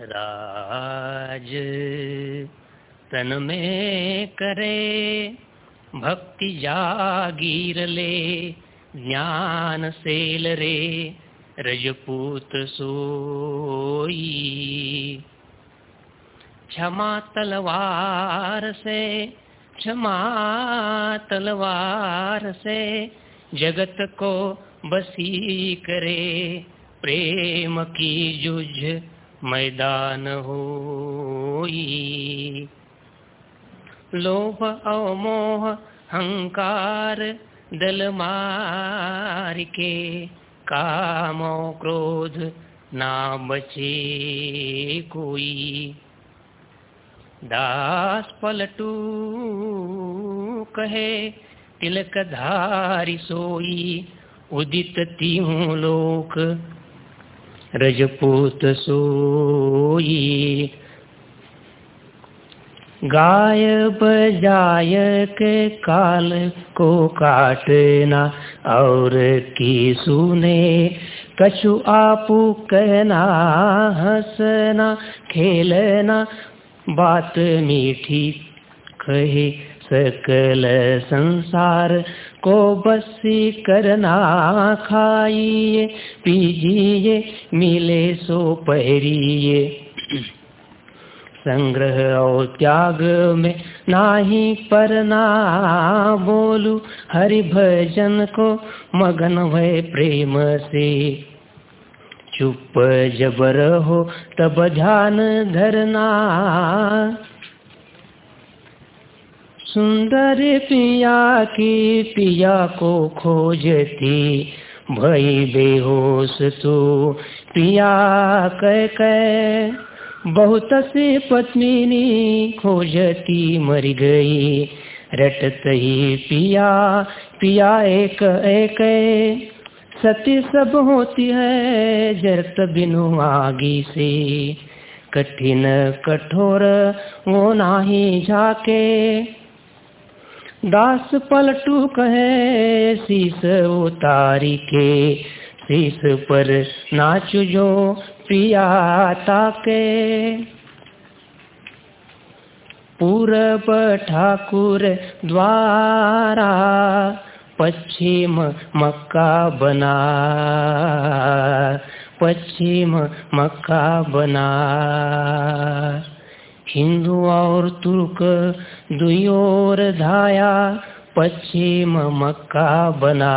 राज तन में करे, भक्ति जागीर ले, ज्ञान सेल रे, रजपूत सोई। क्षमा तलवार से, क्षमा तलवार से, जगत को बसी करे, प्रेम की जुझ मैदान हो लोभ, अवमोह हंकार दल मार के काम क्रोध ना बचे कोई। दास पलटू कहे, तिलक धारी सोई, उदित तीहूं लोक रजपूत सोई गाय बजाय के काल को काटना और की सुने, कछु आपू कहना, हंसना, खेलना, बात मीठी कहे सकल संसार को बसी करना खाइए, पीजिए, मिले सो पहरिए। संग्रह और त्याग में नाही पर ना बोलू हरि भजन को मगन भय प्रेम से। चुप जब रहो तब ध्यान धरना। सुंदर पिया की पिया को खोजती, भई बेहोश तू पिया कह कह। बहुत से पत्नी खोजती मर गई, रटत ही पिया पिया एक एक सती सब होती है जरत बिनु आगी से, कठिन कठोर वो नाही झाके। दास पलटू कहे, शीस उतारी के। शीस पर नाच जो पियाता के पूरब ठाकुर द्वारा पश्चिम मक्का बना। पश्चिम मक्का बना। हिंदू और तुर्क दुयोर धाया, पश्चिम मक्का बना।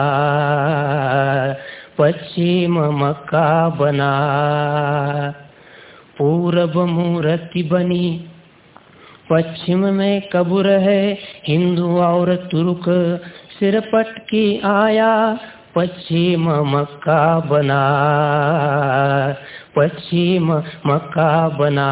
पश्चिम मक्का बना। पूरब मूर्ति बनी। पश्चिम में कब्र है, हिंदू और तुर्क सिर पटकी आया, पश्चिम मक्का बना। पश्चिम मक्का बना।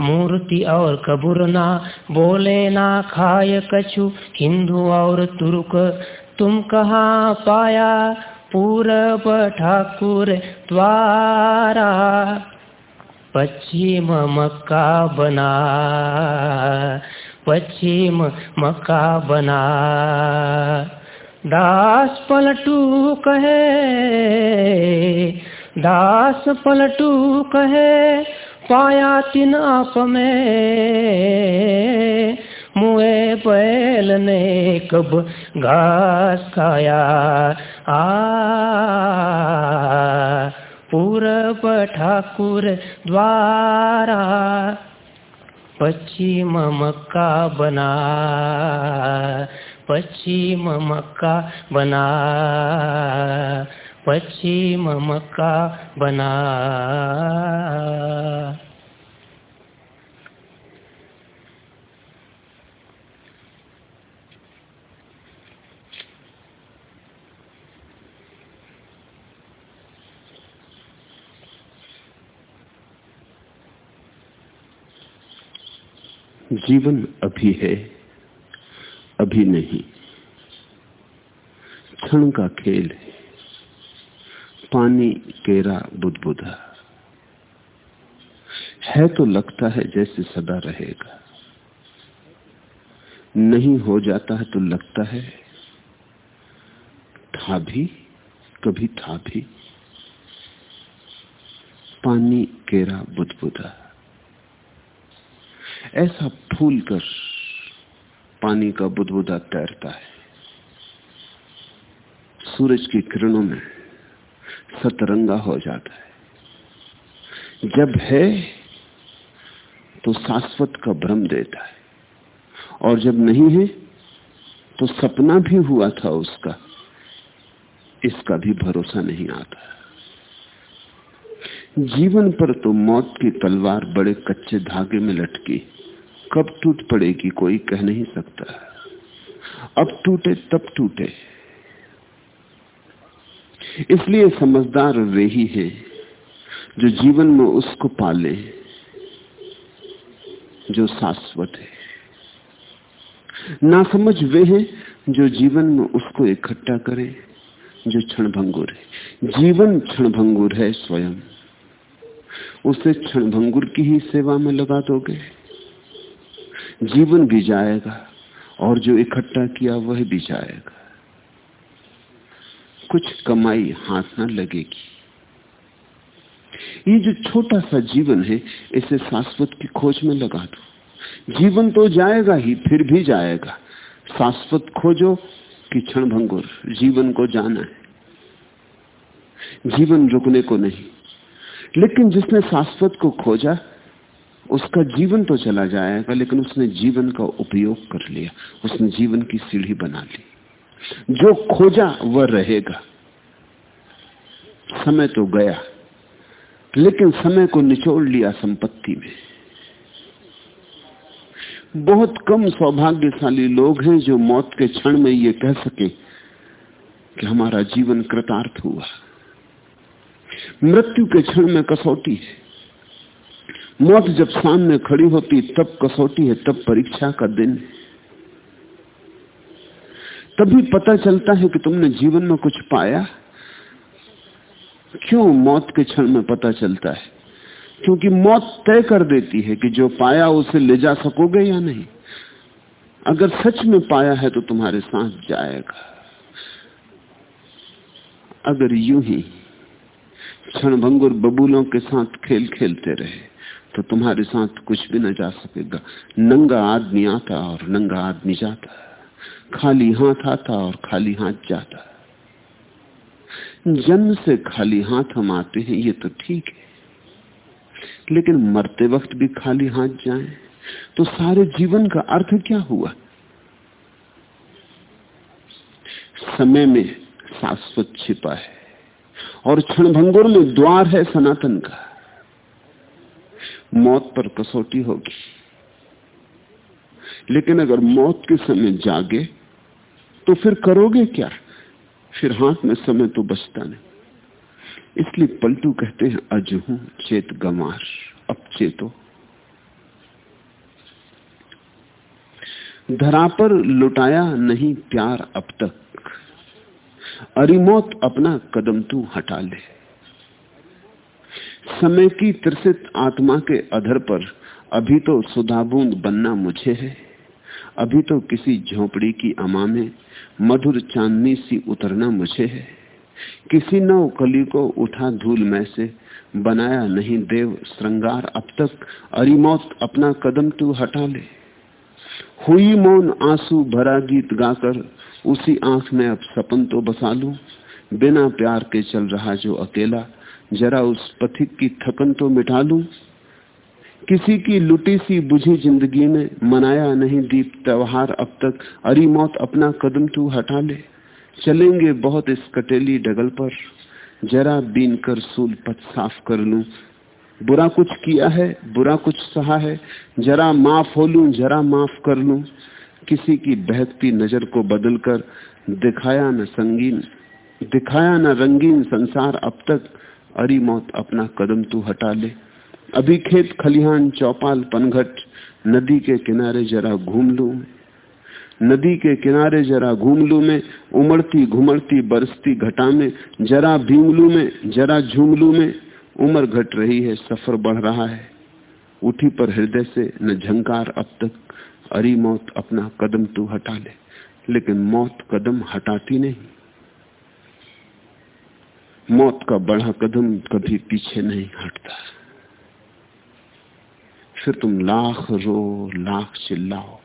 मूर्ति और कबूर ना, बोले ना खाए कछु, हिंदू और तुर्क, तुम कहाँ पाया? पूरब ठाकुर द्वारा, पश्चिम मक्का बना, पश्चिम मक्का बना। दास पलटू कहे, दास पलटू कहे पाया तीन आप में मुए बैल ने कब घास खाया। आ, पूरब ठाकुर द्वारा पश्चिम मक्का बना। पश्चिम मक्का बना। पश्चिम मक्का बना। जीवन अभी है अभी नहीं। क्षण का खेल है। पानी केरा बुदबुदा है। तो लगता है जैसे सदा रहेगा। नहीं हो जाता है तो लगता है। था भी, कभी था भी। पानी केरा बुदबुदा ऐसा फूल कर पानी का बुदबुदा तैरता है। सूरज की किरणों में सतरंगा हो जाता है। जब है तो शाश्वत का भ्रम देता है। और जब नहीं है तो सपना भी हुआ था उसका। इसका भी भरोसा नहीं आता। जीवन पर तो मौत की तलवार बड़े कच्चे धागे में लटकी। कब टूट पड़ेगी, कोई कह नहीं सकता। अब टूटे, तब टूटे। इसलिए समझदार वे ही है जो जीवन में उसको पाले, जो शाश्वत है। ना समझ वे हैं जो जीवन में उसको इकट्ठा करे, जो क्षण भंगुर है। जीवन क्षण भंगुर है स्वयं। उसे क्षण भंगुर की ही सेवा में लगा दोगे। जीवन भी जाएगा और जो इकट्ठा किया, वह भी जाएगा। कुछ कमाई हाथ ना लगेगी। ये जो छोटा सा जीवन है, इसे शाश्वत की खोज में लगा दो। जीवन तो जाएगा ही, फिर भी जाएगा। शाश्वत खोजो कि क्षण भंगुर जीवन को जाना है। जीवन रुकने को नहीं। लेकिन जिसने शाश्वत को खोजा, उसका जीवन तो चला जाएगा, लेकिन उसने जीवन का उपयोग कर लिया, उसने जीवन की सीढ़ी बना ली। जो खोजा वह रहेगा। समय तो गया, लेकिन समय को निचोड़ लिया संपत्ति में। बहुत कम सौभाग्यशाली लोग हैं जो मौत के क्षण में ये कह सके कि हमारा जीवन कृतार्थ हुआ। मृत्यु के क्षण में कसौटी है। मौत जब सामने खड़ी होती, तब कसौटी है, तब परीक्षा का दिन है। तभी पता चलता है कि तुमने जीवन में कुछ पाया। क्यों मौत के क्षण में पता चलता है? क्योंकि मौत तय कर देती है कि जो पाया उसे ले जा सकोगे या नहीं। अगर सच में पाया है तो तुम्हारे साथ जाएगा। अगर यूँ ही क्षणभंगुर बबूलों के साथ खेल खेलते रहे तो तुम्हारे साथ कुछ भी न जा सकेगा। नंगा आदमी आता और नंगा आदमी जाता। खाली हाथ आता और खाली हाथ जाता जन्म से खाली हाथ हम आते हैं, ये तो ठीक है। लेकिन मरते वक्त भी खाली हाथ जाएँ तो सारे जीवन का अर्थ क्या हुआ? समय में शाश्वत छिपा है और क्षणभंगुर में द्वार है सनातन का। मौत पर कसौटी होगी। लेकिन अगर मौत के समय जागे तो फिर करोगे क्या? फिर हाथ में समय तो बचता नहीं। इसलिए पलटू कहते हैं अजहू चेत गमार अब चेतो। धरा पर लुटाया नहीं प्यार अब तक। अरिमौत अपना कदम तू हटा ले। समय की त्रसित आत्मा के अधर पर अभी तो सुधाबूंद बनना मुझे है। अभी तो किसी झोपड़ी की अमा में मधुर चांदनी सी उतरना मुझे है। किसी नव कली को उठा धूल में से बनाया नहीं देव श्रृंगार, अब तक अरिमौत अपना कदम तू हटा ले? हुई मौन आँसू भरा गीत गाकर उसी आँख में अब सपन तो बसा लू। बिना प्यार के चल रहा जो अकेला, जरा उस पथिक की थकन तो मिटा लू। किसी की लुटी सी बुझी ज़िंदगी में मनाया नहीं दीप त्योहार अब तक। अरी मौत अपना कदम तू हटा ले। चलेंगे बहुत इस कटेली डगल पर। जरा बीन कर सूल पथ साफ़ कर लू। बुरा कुछ किया है, बुरा कुछ सहा है। जरा माफ़ हो लू, जरा माफ़ कर लू। किसी की बहकती नज़र को बदल कर दिखाया न संगीन, दिखाया न रंगीन संसार अब तक। अरी मौत अपना कदम तू हटा ले। अभी खेत खलिहान चौपाल पनघट, नदी के किनारे जरा घूम लू। नदी के किनारे जरा घूम लू में, उमड़ती घुमड़ती बरसती घटा में, जरा भींगलू में, जरा झूमलू में। उम्र घट रही है, सफ़र बढ़ रहा है। उठी पर हृदय से न झंकार अब तक, अरी मौत अपना कदम तू हटा ले। लेकिन मौत कदम हटाती नहीं। मौत का बड़ा कदम कभी पीछे नहीं हटता। फिर तुम लाख रो, लाख चिल्लाओ।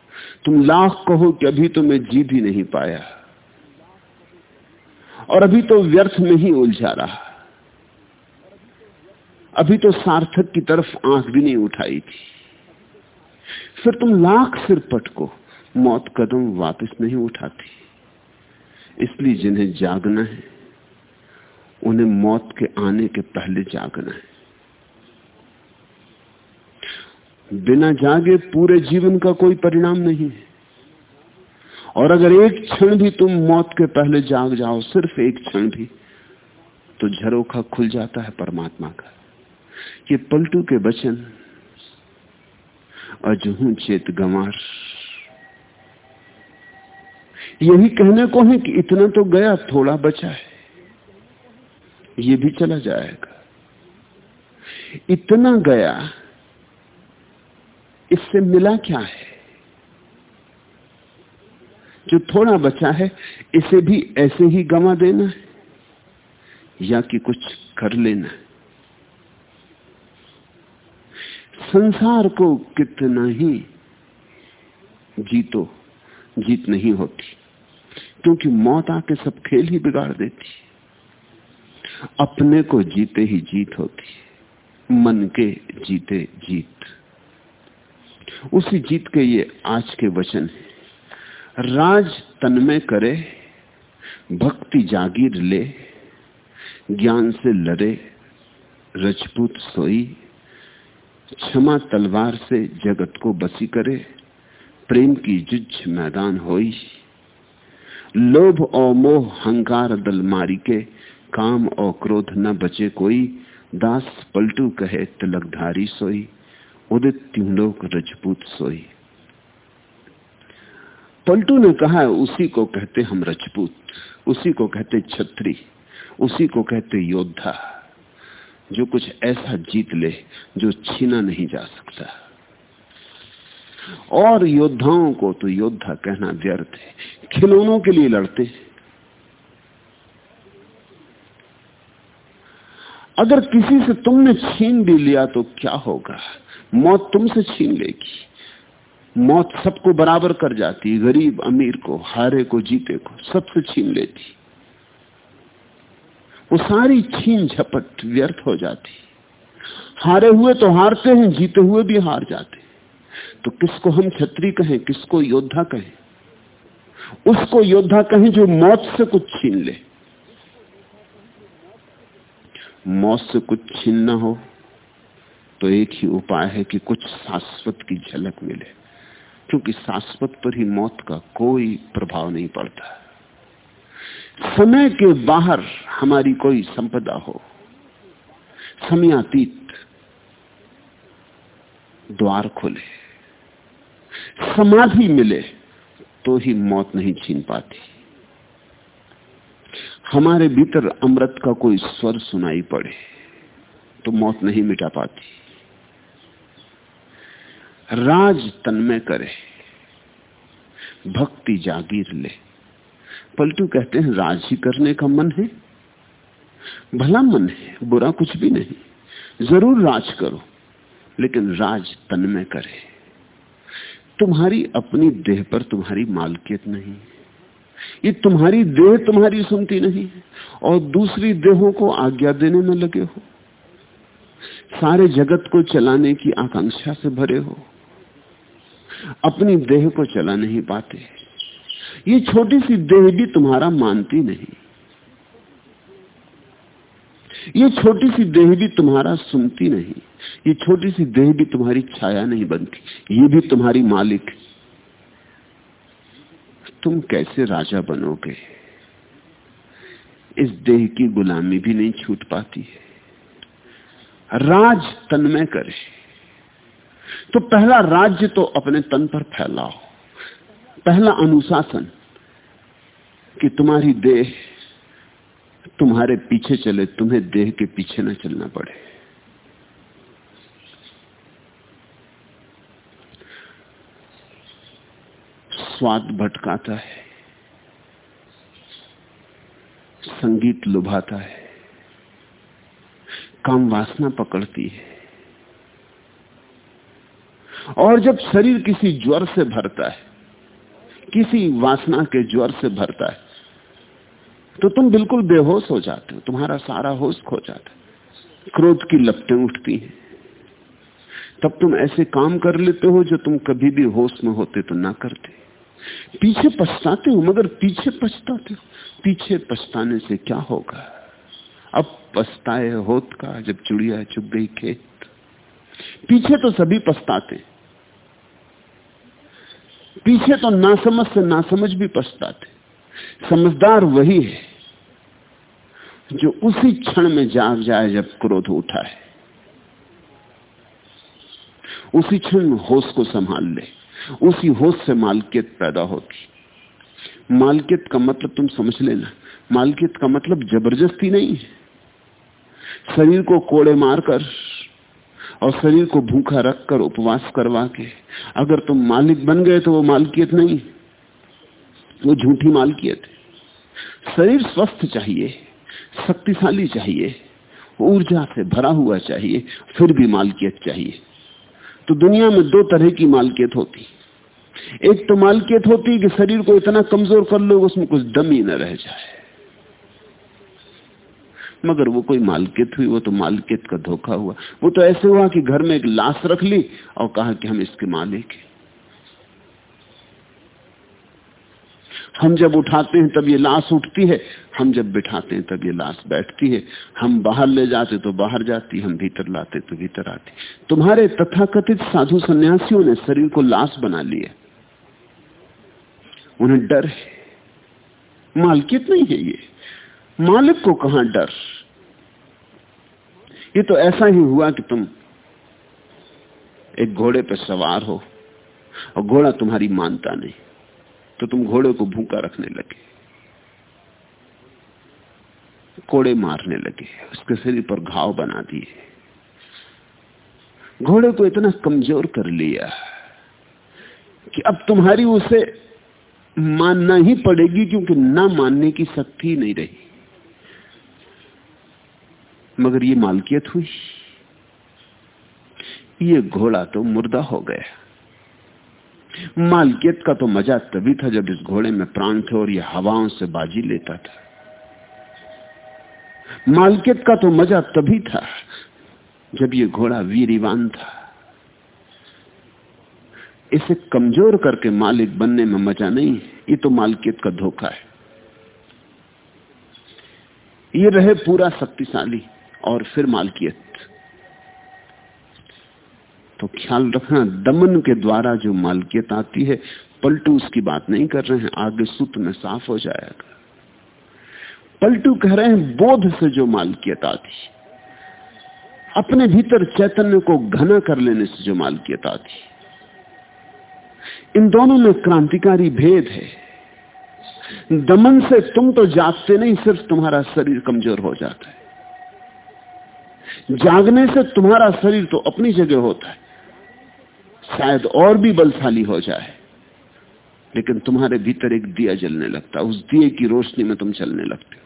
तुम लाख कहो कि अभी तो मैं जी भी नहीं पाया। और अभी तो व्यर्थ में ही उलझा रहा। अभी तो सार्थक की तरफ़ आँख भी नहीं उठाई थी। फिर तुम लाख सिर पटको, मौत कदम वापस नहीं उठाती। इसलिए जिन्हें जागना है, उन्हें मौत के आने के पहले जागना है। बिना जागे पूरे जीवन का कोई परिणाम नहीं है। और अगर एक क्षण भी तुम मौत के पहले जाग जाओ, सिर्फ़ एक क्षण भी तो झरोखा खुल जाता है परमात्मा का। ये पलटू के वचन, अजहू चेत गंवार। यही कहने को है कि इतना तो गया, थोड़ा बचा है। ये भी चला जाएगा। इतना गया इससे मिला क्या है? जो थोड़ा बचा है, इसे भी ऐसे ही गमा देना है, या कि कुछ कर लेना है। संसार को कितना ही जीतो, जीत नहीं होती, क्योंकि मौत आके सब खेल ही बिगाड़ देती अपने को जीते ही जीत होती मन के जीते जीत। उसी जीत के ये आज के वचन है। राज तन में करे, भक्ति जागीर ले, ज्ञान से लड़े, रजपूत सोई, क्षमा तलवार से जगत को बसी करे, प्रेम की जुझ मैदान होई। लोभ और मोह हंकार दल मारी के, काम और क्रोध न बचे कोई, दास पलटू कहे तिलकधारी सोई। उदित त्योलोक रजपूत सोई। पलटू ने कहा, उसी को कहते हम रजपूत, उसी को कहते छत्री, उसी को कहते योद्धा। जो कुछ ऐसा जीत ले, जो छीना नहीं जा सकता। और योद्धाओं को तो योद्धा कहना व्यर्थ है। खिलौनों के लिए लड़ते अगर किसी से तुमने छीन भी लिया तो क्या होगा? मौत तुमसे छीन लेगी। मौत सबको बराबर कर जाती, गरीब, अमीर को, हारे को, जीते को, सबसे छीन लेती। वो सारी छीन झपट व्यर्थ हो जाती। हारे हुए तो हारते हैं, जीते हुए भी हार जाते। तो किसको हम छत्री कहें, किसको योद्धा कहें? उसको योद्धा कहें जो मौत से कुछ छीन ले। मौत से कुछ छीनना हो। तो एक ही उपाय है कि कुछ शाश्वत की झलक मिले। क्योंकि शाश्वत पर ही मौत का कोई प्रभाव नहीं पड़ता। समय के बाहर हमारी कोई संपदा हो, समयातीत द्वार खोले, समाधि मिले तो ही मौत नहीं छीन पाती। हमारे भीतर अमृत का कोई स्वर सुनाई पड़े तो मौत नहीं मिटा पाती। राज तन में करे, भक्ति जागीर ले। पलटू कहते हैं, राज ही करने का मन है। भला मन है, बुरा कुछ भी नहीं। ज़रूर राज करो, लेकिन राज तन में करे। तुम्हारी अपनी देह पर तुम्हारी मालकियत नहीं। ये तुम्हारी देह तुम्हारी सुनती नहीं, और दूसरी देहों को आज्ञा देने में लगे हो। सारे जगत को चलाने की आकांक्षा से भरे हो। अपनी देह को चला नहीं पाते। ये छोटी सी देह भी तुम्हारा मानती नहीं। ये छोटी सी देह भी तुम्हारा सुनती नहीं। ये छोटी सी देह भी तुम्हारी छाया नहीं बनती। ये भी तुम्हारी मालिक। तुम कैसे राजा बनोगे? इस देह की गुलामी भी नहीं छूट पाती है। राज तन में करे। तो पहला राज्य तो अपने तन पर फैलाओ। पहला अनुशासन कि तुम्हारी देह तुम्हारे पीछे चले, तुम्हें देह के पीछे न चलना पड़े। स्वाद भटकाता है, संगीत लुभाता है, काम वासना पकड़ती है। और जब शरीर किसी ज्वर से भरता है, किसी वासना के ज्वर से भरता है तो तुम बिल्कुल बेहोश हो जाते हो, तुम्हारा सारा होश खो जाता है, क्रोध की लपटें उठती हैं। तब तुम ऐसे काम कर लेते हो जो तुम कभी भी होश में होते तो ना करते। पीछे पछताते हो, मगर पीछे पछताते हो। पीछे पछताने से क्या होगा? अब पछताए होत का, जब चुड़िया चुप गई खेत। पीछे तो सभी पछताते पीछे तो नासमझ से नासमझ भी पछताते। समझदार वही है जो उसी क्षण में जाग जाए जब क्रोध उठा है उसी क्षण होश को संभाल ले। उसी होश से मालकियत पैदा होती मालकियत का मतलब तुम समझ लेना। मालकियत का मतलब ज़बरदस्ती नहीं है। शरीर को कोड़े मारकर और शरीर को भूखा रखकर उपवास करवा के। अगर तुम मालिक बन गए तो वो मालकियत नहीं, वो झूठी मालकियत है। शरीर स्वस्थ चाहिए, शक्तिशाली चाहिए, ऊर्जा से भरा हुआ चाहिए, फिर भी मालकियत चाहिए। तो दुनिया में दो तरह की मालकियत होती। एक तो मालकियत होती कि शरीर को इतना कमज़ोर कर लो, उसमें कुछ दम ही न रह जाए। मगर वो कोई मालकियत हुई, वो तो मालकियत का धोखा हुआ। वो तो ऐसे हुआ कि घर में एक लाश रख ली और कहा कि हम इसके मालिक हैं। हम जब उठाते हैं, तब ये लाश उठती है। हम जब बिठाते हैं, तब ये लाश बैठती है। हम बाहर ले जाते तो बाहर जाती, हम भीतर लाते तो भीतर आती। तुम्हारे तथाकथित साधु सन्यासियों ने शरीर को लाश बना लिया उन्हें डर है। मालकियत नहीं है ये। मालिक को कहा डर? ये तो ऐसा ही हुआ कि तुम एक घोड़े पर सवार हो और घोड़ा तुम्हारी मानता नहीं तो तुम घोड़े को भूखा रखने लगे, कोड़े मारने लगे, उसके शरीर पर घाव बना दिए। घोड़े को इतना कमज़ोर कर लिया कि अब तुम्हारी उसे मानना ही पड़ेगी क्योंकि ना मानने की शक्ति नहीं रही। मगर ये मालकियत हुई। ये घोड़ा तो मुर्दा हो गया। मालकियत का तो मज़ा तभी था जब इस घोड़े में प्राण थे और ये हवाओं से बाजी लेता था। मालकियत का तो मज़ा तभी था जब ये घोड़ा वीरवान था। इसे कमज़ोर करके मालिक बनने में मज़ा नहीं, ये तो मालकियत का धोखा है। ये रहे पूरा शक्तिशाली। और फिर मालकियत। तो ख्याल रखना, दमन के द्वारा जो मालकियत आती है, पलटू उसकी बात नहीं कर रहे हैं, आगे सूत्र में साफ़ हो जाएगा। पलटू कह रहे हैं, बोध से जो मालकियत आती अपने भीतर चैतन्य को घना कर लेने से जो मालकियत आती इन दोनों में क्रांतिकारी भेद है। दमन से तुम तो जागते नहीं, सिर्फ़ तुम्हारा शरीर कमज़ोर हो जाता है। जागने से तुम्हारा शरीर तो अपनी जगह होता है। शायद और भी बलशाली हो जाए। लेकिन तुम्हारे भीतर एक दिया जलने लगता उस दिए की रोशनी में तुम चलने लगते हो।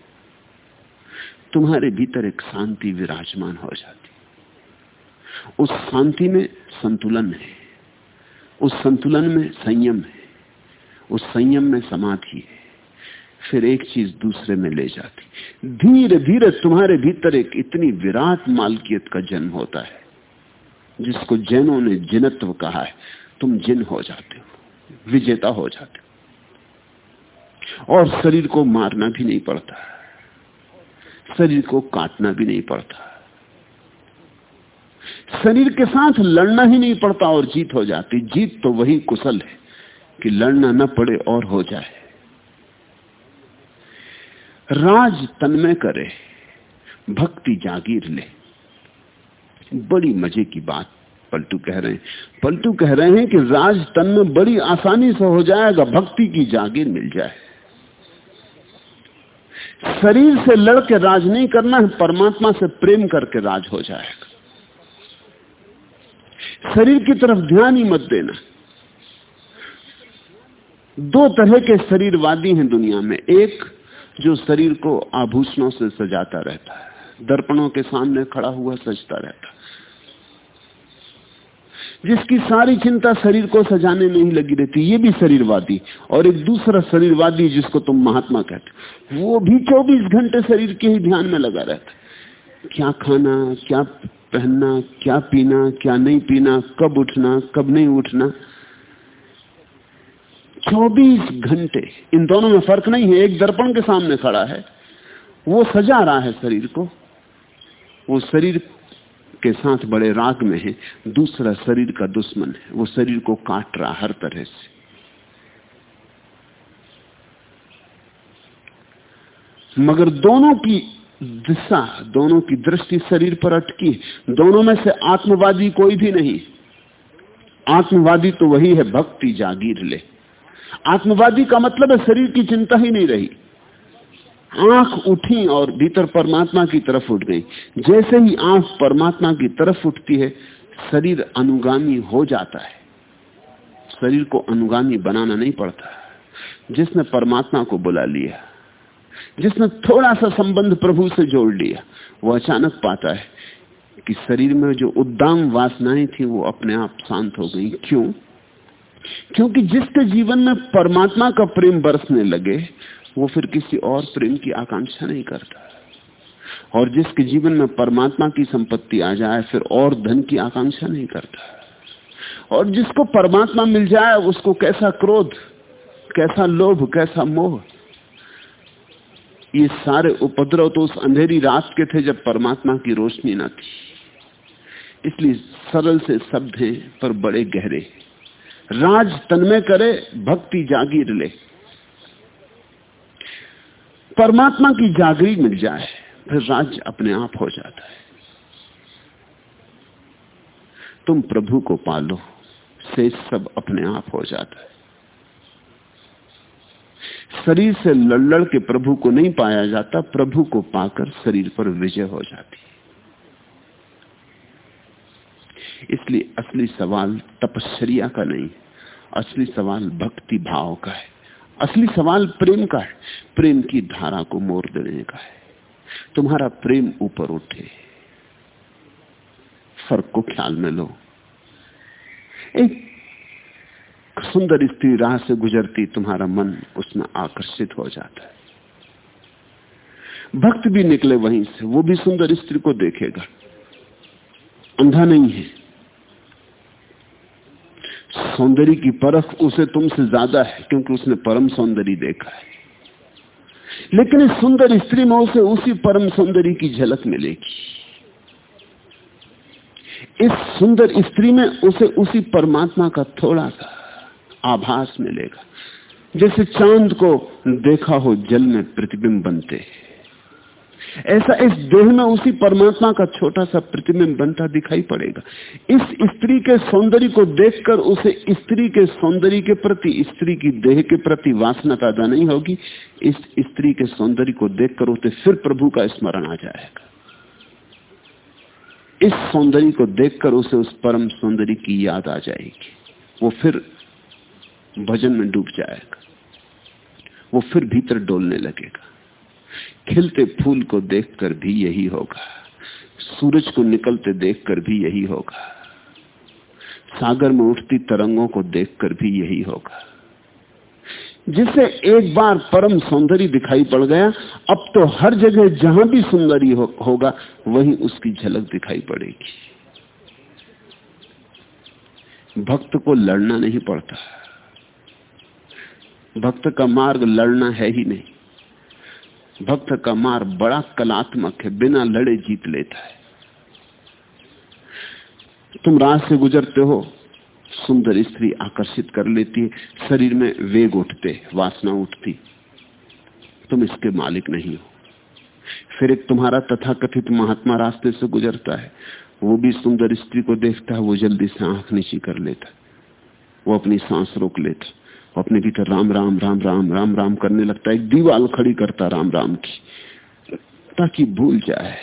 तुम्हारे भीतर एक शांति विराजमान हो जाती उस शांति में संतुलन है। उस संतुलन में संयम है। उस संयम में समाधि है। फिर एक चीज़ दूसरे में ले जाती। धीरे धीरे तुम्हारे भीतर एक इतनी विराट मालकियत का जन्म होता है, जिसको जैनों ने जिनत्व कहा है, तुम जिन हो जाते हो, विजेता हो जाते हो। और शरीर को मारना भी नहीं पड़ता, शरीर को काटना भी नहीं पड़ता। शरीर के साथ लड़ना ही नहीं पड़ता और जीत हो जाती। जीत तो वही कुशल है कि लड़ना न पड़े और हो जाए। राज तन्मय करे, भक्ति जागीर ले। बड़ी मज़े की बात पलटू कह रहे हैं। पलटू कह रहे हैं कि राज तन में बड़ी आसानी से हो जाएगा, भक्ति की जागीर मिल जाए। शरीर से लड़के राज नहीं करना है, परमात्मा से प्रेम करके राज हो जाएगा। शरीर की तरफ़ ध्यान ही मत देना। दो तरह के शरीरवादी हैं दुनिया में। एक जो शरीर को आभूषणों से सजाता रहता है, दर्पणों के सामने खड़ा हुआ सजता रहता जिसकी सारी चिंता शरीर को सजाने में ही लगी रहती, ये भी शरीरवादी। और एक दूसरा शरीरवादी जिसको तुम महात्मा कहते वो भी 24 घंटे शरीर के ही ध्यान में लगा रहता क्या खाना, क्या पहनना, क्या पीना, क्या नहीं पीना, कब उठना, कब नहीं उठना 24 घंटे। इन दोनों में फ़र्क नहीं है, एक दर्पण के सामने खड़ा है, वो सजा रहा है शरीर को। वो शरीर के साथ बड़े राग में है, दूसरा शरीर का दुश्मन है। वो शरीर को काट रहा हर तरह से। मगर दोनों की दिशा, दोनों की दृष्टि शरीर पर अटकी, दोनों में से आत्मवादी कोई भी नहीं। आत्मवादी तो वही है, भक्ति जागीर ले। आत्मवादी का मतलब है, शरीर की चिंता ही नहीं रही। आँख उठी और भीतर परमात्मा की तरफ़ उठ गई। जैसे ही आँख परमात्मा की तरफ़ उठती है, शरीर अनुगामी हो जाता है। शरीर को अनुगामी बनाना नहीं पड़ता। जिसने परमात्मा को बुला लिया, जिसने थोड़ा सा संबंध प्रभु से जोड़ लिया, वो अचानक पाता है कि शरीर में जो उद्दाम वासनाएँ थी, वो अपने आप शांत हो गई। क्यों? क्योंकि जिसके जीवन में परमात्मा का प्रेम बरसने लगे, वो फिर किसी और प्रेम की आकांक्षा नहीं करता। और जिसके जीवन में परमात्मा की संपत्ति आ जाए, फिर और धन की आकांक्षा नहीं करता। और जिसको परमात्मा मिल जाए, उसको कैसा क्रोध, कैसा लोभ, कैसा मोह। ये सारे उपद्रव तो उस अंधेरी रात के थे जब परमात्मा की रोशनी ना थी। इसलिए सरल से शब्द हैं, पर बड़े गहरे। राज तन्मय करे, भक्ति जागीर ले। परमात्मा की जागरी मिल जाए, फिर राज्य अपने आप हो जाता है। तुम प्रभु को पालो से सब अपने आप हो जाता है। शरीर से लड़ लड़ के प्रभु को नहीं पाया जाता, प्रभु को पाकर शरीर पर विजय हो जाती इसलिए असली सवाल तपश्चर्या का नहीं, असली सवाल भक्ति भाव का है। असली सवाल प्रेम का है। प्रेम की धारा को मोड़ देने का है। तुम्हारा प्रेम ऊपर उठे। फ़र्क को ख्याल में लो। एक सुंदर स्त्री राह से गुजरती तुम्हारा मन उसमें आकर्षित हो जाता है। भक्त भी निकले वहीं से, वो भी सुंदर स्त्री को देखेगा। अंधा नहीं है। सौंदर्य की परख उसे तुमसे ज़्यादा है, क्योंकि उसने परम सौंदर्य देखा है। लेकिन इस सुंदर स्त्री में उसे उसी परम सौंदर्य की झलक मिलेगी। इस सुंदर स्त्री में उसे उसी परमात्मा का थोड़ा सा आभास मिलेगा। जैसे चाँद को देखा हो जल में प्रतिबिंब बनते हैं। ऐसा इस देह में उसी परमात्मा का छोटा सा प्रतिबिंब बनता दिखाई पड़ेगा। इस स्त्री के सौंदर्य को देखकर उसे स्त्री के सौंदर्य के प्रति, स्त्री की देह के प्रति वासना पैदा नहीं होगी। इस स्त्री के सौंदर्य को देखकर उसे फिर प्रभु का स्मरण आ जाएगा। इस सौंदर्य को देखकर उसे उस परम सौंदर्य की याद आ जाएगी। वो फिर भजन में डूब जाएगा। वो फिर भीतर डोलने लगेगा। खिलते फूल को देखकर भी यही होगा। सूरज को निकलते देखकर भी यही होगा। सागर में उठती तरंगों को देखकर भी यही होगा। जिसे एक बार परम सौंदर्य दिखाई पड़ गया अब तो हर जगह जहाँ भी सुंदरी हो, होगा वहीं उसकी झलक दिखाई पड़ेगी। भक्त को लड़ना नहीं पड़ता। भक्त का मार्ग लड़ना है ही नहीं। भक्त का मार बड़ा कलात्मक है, बिना लड़े जीत लेता है। तुम रात से गुजरते हो, सुंदर स्त्री आकर्षित कर लेती है, शरीर में वेग उठते, वासना उठती। तुम इसके मालिक नहीं हो। फिर एक तुम्हारा तथाकथित महात्मा रास्ते से गुजरता है, वो भी सुंदर स्त्री को देखता है, वो जल्दी से आँख नीची कर लेता वो अपनी सांस रोक लेता अपने भीतर राम राम राम राम राम राम करने लगता है। दीवाल खड़ी करता राम राम की, ताकि भूल जाए।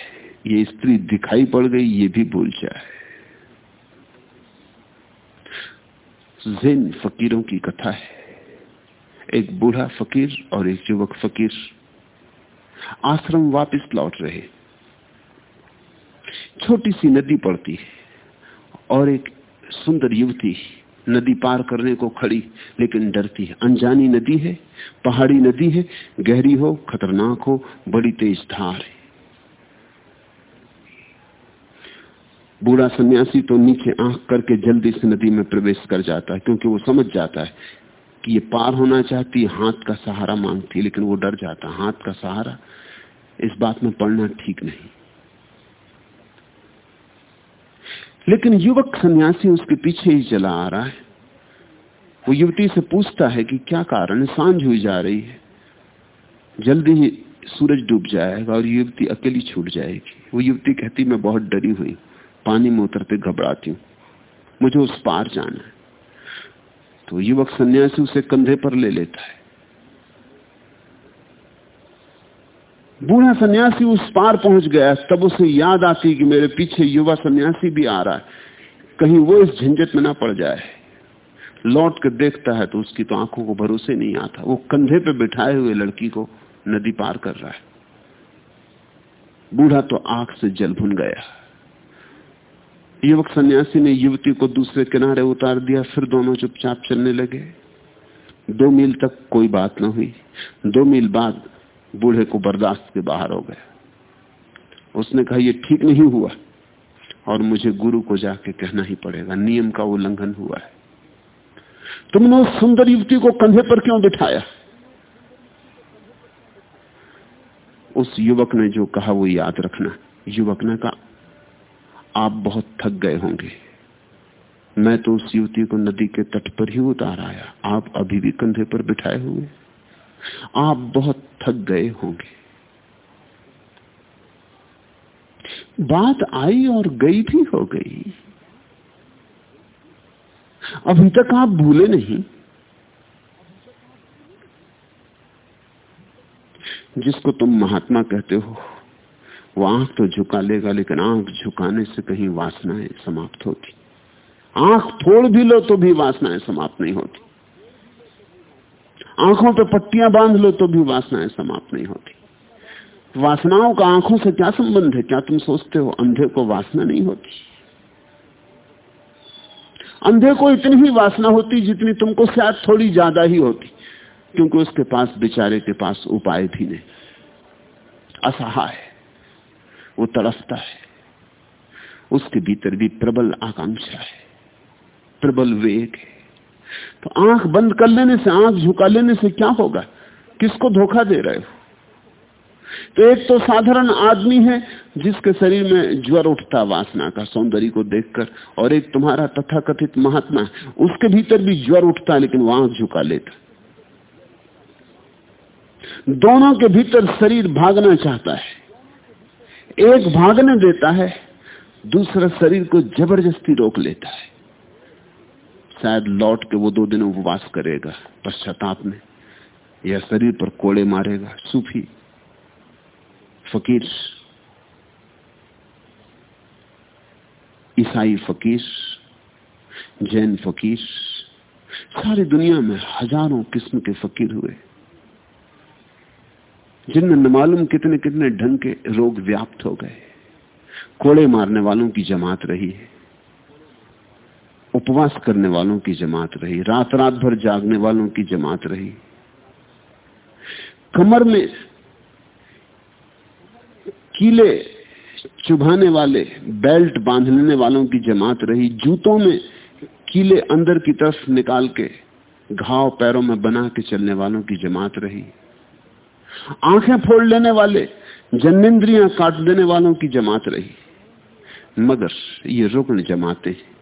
ये स्त्री दिखाई पड़ गई, ये भी भूल जाए। जैन फकीरों की कथा है, एक बूढ़ा फकीर और एक युवक फकीर आश्रम वापस लौट रहे। छोटी सी नदी पड़ती है और एक सुंदर युवती नदी पार करने को खड़ी, लेकिन डरती है। अनजानी नदी है, पहाड़ी नदी है, गहरी हो, खतरनाक हो, बड़ी तेज धार है। बूढ़ा सन्यासी तो नीचे आँख करके जल्दी से नदी में प्रवेश कर जाता है, क्योंकि वो समझ जाता है कि ये पार होना चाहती हाथ का सहारा मांगती लेकिन वो डर जाता हाथ का सहारा इस बात में पढ़ना ठीक नहीं। लेकिन युवक सन्यासी उसके पीछे ही चला आ रहा है। वो युवती से पूछता है कि क्या कारण? साँझ हुई जा रही है। जल्दी ही सूरज डूब जाएगा और युवती अकेली छूट जाएगी। वो युवती कहती, मैं बहुत डरी हुई, पानी में उतरते घबराती हूँ, मुझे उस पार जाना है। तो युवक सन्यासी उसे कंधे पर ले लेता है। बूढ़ा सन्यासी उस पार पहुँच गया, तब उसे याद आती कि मेरे पीछे युवा सन्यासी भी आ रहा है। कहीं वो इस झंझट में ना पड़ जाए। लौट कर देखता है तो उसकी तो आँखों को भरोसे नहीं आता। वो कंधे पे बिठाए हुए लड़की को नदी पार कर रहा है। बूढ़ा तो आँख से जल भुन गया। युवक सन्यासी ने युवती को दूसरे किनारे उतार दिया, फिर दोनों चुपचाप चलने लगे। दो मील तक कोई बात ना हुई। दो मील बाद बूढ़े को बर्दाश्त के बाहर हो गया। उसने कहा यह ठीक नहीं हुआ और मुझे गुरु को जाके कहना ही पड़ेगा। नियम का उल्लंघन हुआ है। तुमने उस सुंदर युवती को कंधे पर क्यों बिठाया? उस युवक ने जो कहा, वो याद रखना। युवक ने कहा, आप बहुत थक गए होंगे। मैं तो उस युवती को नदी के तट पर ही उतार आया। आप अभी भी कंधे पर बिठाए हुए आप बहुत थक गए होंगे। बात आई और गई भी हो गई। अभी तक आप भूले नहीं। जिसको तुम महात्मा कहते हो, वो आँख तो झुका लेगा, लेकिन आँख झुकाने से कहीं वासनाएँ समाप्त होती। आँख फोड़ भी लो तो भी वासनाएँ समाप्त नहीं होती। आँखों पे पट्टियाँ बाँध लो तो भी वासनाएँ समाप्त नहीं होती। वासनाओं का आँखों से क्या संबंध है? क्या तुम सोचते हो अंधे को वासना नहीं होती? अंधे को इतनी ही वासना होती जितनी तुमको शायद थोड़ी ज़्यादा ही होती, क्योंकि उसके पास बेचारे के पास उपाय भी नहीं। असहाय वो तड़फता है। उसके भीतर भी प्रबल आकांक्षा है। प्रबल वेग है। तो आँख बंद कर लेने से, आँख झुका लेने से क्या होगा? किसको धोखा दे रहे हो? तो एक तो साधारण आदमी है जिसके शरीर में ज्वर उठता वासना का सौंदर्य को देखकर, और एक तुम्हारा तथाकथित महात्मा उसके भीतर भी ज्वर उठता लेकिन वो आँख झुका लेता। दोनों के भीतर शरीर भागना चाहता है। एक भागने देता है, दूसरा शरीर को ज़बरदस्ती रोक लेता है। शायद लौट के वो दो दिन उपवास करेगा, पश्चाताप में। या शरीर पर कोड़े मारेगा, सूफी, फकीर। ईसाई फकीर, जैन फकीर, सारी दुनिया में हज़ारों किस्म के फकीर हुए, जिनमें न मालूम कितने कितने ढंग के रोग व्याप्त हो गए। कोड़े मारने वालों की जमात रही है। उपवास करने वालों की जमात रही रात रात भर जागने वालों की जमात रही। कमर में कीले चुभाने वाले, बेल्ट बांधने वालों की जमात रही, जूतों में कीले अंदर की तरफ़ निकाल के, घाव पैरों में बना के चलने वालों की जमात रही। आँखें फोड़ लेने वाले जन्नेन्द्रियाँ काट देने वालों की जमात रही। मगर ये रुग्ण जमाते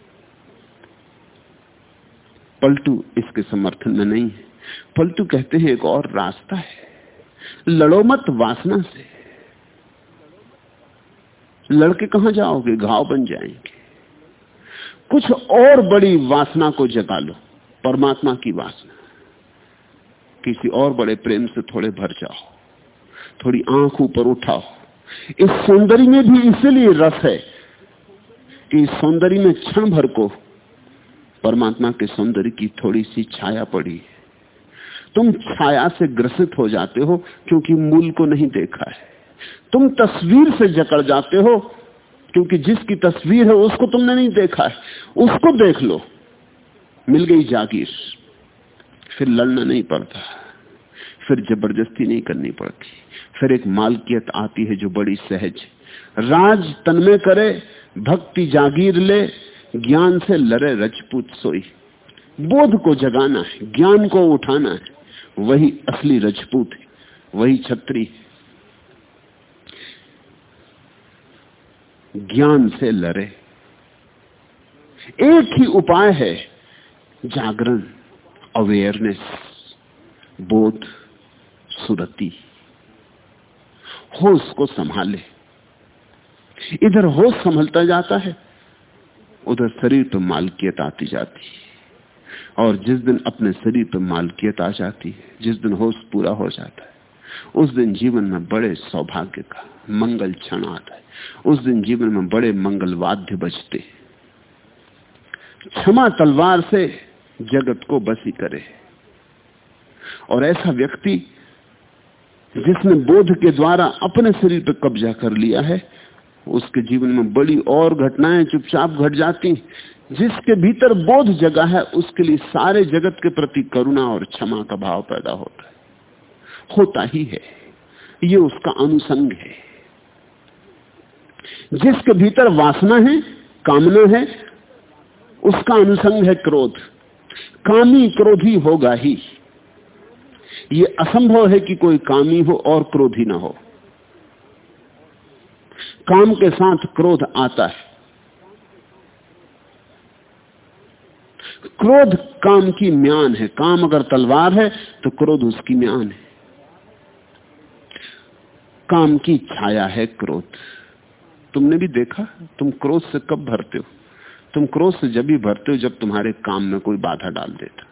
पलटू इसके समर्थन में नहीं है। पलटू कहते हैं, एक और रास्ता है। लड़ो मत वासना से। लड़के कहाँ जाओगे? घाव बन जाएँगे। कुछ और बड़ी वासना को जगा लो, परमात्मा की वासना। किसी और बड़े प्रेम से थोड़े भर जाओ, थोड़ी आँख ऊपर उठाओ। इस सौंदर्य में भी इसलिए रस है कि सौंदर्य में क्षण भर को परमात्मा के सौंदर्य की थोड़ी सी छाया पड़ी है। तुम छाया से ग्रसित हो जाते हो क्योंकि मूल को नहीं देखा है। तुम तस्वीर से जकड़ जाते हो क्योंकि जिसकी तस्वीर है उसको तुमने नहीं देखा है। उसको देख लो। मिल गई जागीर। फिर लड़ना नहीं पड़ता। फिर ज़बरदस्ती नहीं करनी पड़ती। फिर एक मालकियत आती है जो बड़ी सहज राज तन करे, भक्ति जागीर ले ज्ञान से लड़े रजपूत सोई। बोध को जगाना है, ज्ञान को उठाना है, वही असली रजपूत है, वही छत्री ज्ञान से लड़े। एक ही उपाय है, जागरण अवेयरनेस बोध, सुरति। होश को संभाले। इधर होश संभलता जाता है उधर शरीर पर मालकियत आती जाती और जिस दिन अपने शरीर पर मालकियत आ जाती है, जिस दिन होश पूरा हो जाता है, उस दिन जीवन में बड़े सौभाग्य का मंगल क्षण आता है। उस दिन जीवन में बड़े मंगल वाद्य बजते क्षमा तलवार से जगत को बसी करे। और ऐसा व्यक्ति जिसने बोध के द्वारा अपने शरीर पर कब्जा कर लिया है उसके जीवन में बड़ी और घटनाएँ चुपचाप घट जाती जिसके भीतर बोध जगा है, उसके लिए सारे जगत के प्रति करुणा और क्षमा का भाव पैदा होता है। होता ही है। ये उसका अनुसंग है। जिसके भीतर वासना है, कामना है, उसका अनुसंग है क्रोध। कामी क्रोधी होगा ही। ये असंभव है कि कोई कामी हो और क्रोधी ना हो। काम के साथ क्रोध आता है। क्रोध काम की म्यान है। काम अगर तलवार है तो क्रोध उसकी म्यान है। काम की छाया है क्रोध। तुमने भी देखा? तुम क्रोध से कब भरते हो? तुम क्रोध से जब भी भरते हो, जब तुम्हारे काम में कोई बाधा डाल देता।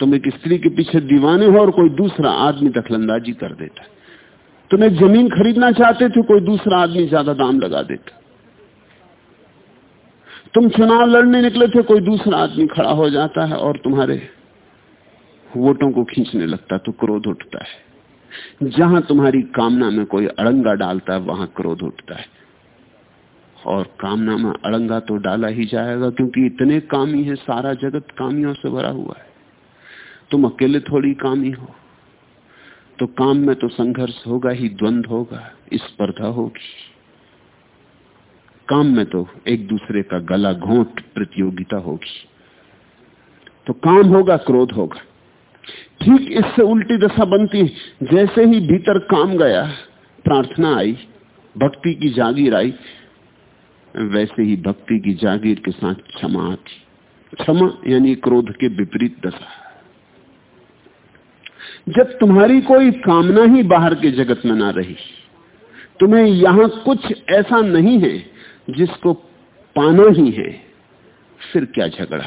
तुम एक स्त्री के पीछे दीवाने हो और कोई दूसरा आदमी दखलंदाजी कर देता। तुम एक ज़मीन खरीदना चाहते थे, कोई दूसरा आदमी ज़्यादा दाम लगा देता। तुम चुनाव लड़ने निकले थे, कोई दूसरा आदमी खड़ा हो जाता है और तुम्हारे वोटों को खींचने लगता तो क्रोध उठता है। जहाँ तुम्हारी कामना में कोई अड़ंगा डालता है वहाँ क्रोध उठता है। और कामना में अड़ंगा तो डाला ही जाएगा, क्योंकि इतने कामी है, सारा जगत कामियों से भरा हुआ है। तुम अकेले थोड़ी कामी हो। तो काम में तो संघर्ष होगा ही, द्वंद होगा, स्पर्धा होगी। काम में तो एक दूसरे का गला घोंट प्रतियोगिता होगी। तो काम होगा, क्रोध होगा। ठीक इससे उल्टी दशा बनती है। जैसे ही भीतर काम गया, प्रार्थना आई, भक्ति की जागीर आई, वैसे ही भक्ति की जागीर के साथ क्षमा आती। क्षमा यानी क्रोध के विपरीत दशा। जब तुम्हारी कोई कामना ही बाहर के जगत में ना रही, तुम्हें यहाँ कुछ ऐसा नहीं है जिसको पाना ही है, फिर क्या झगड़ा?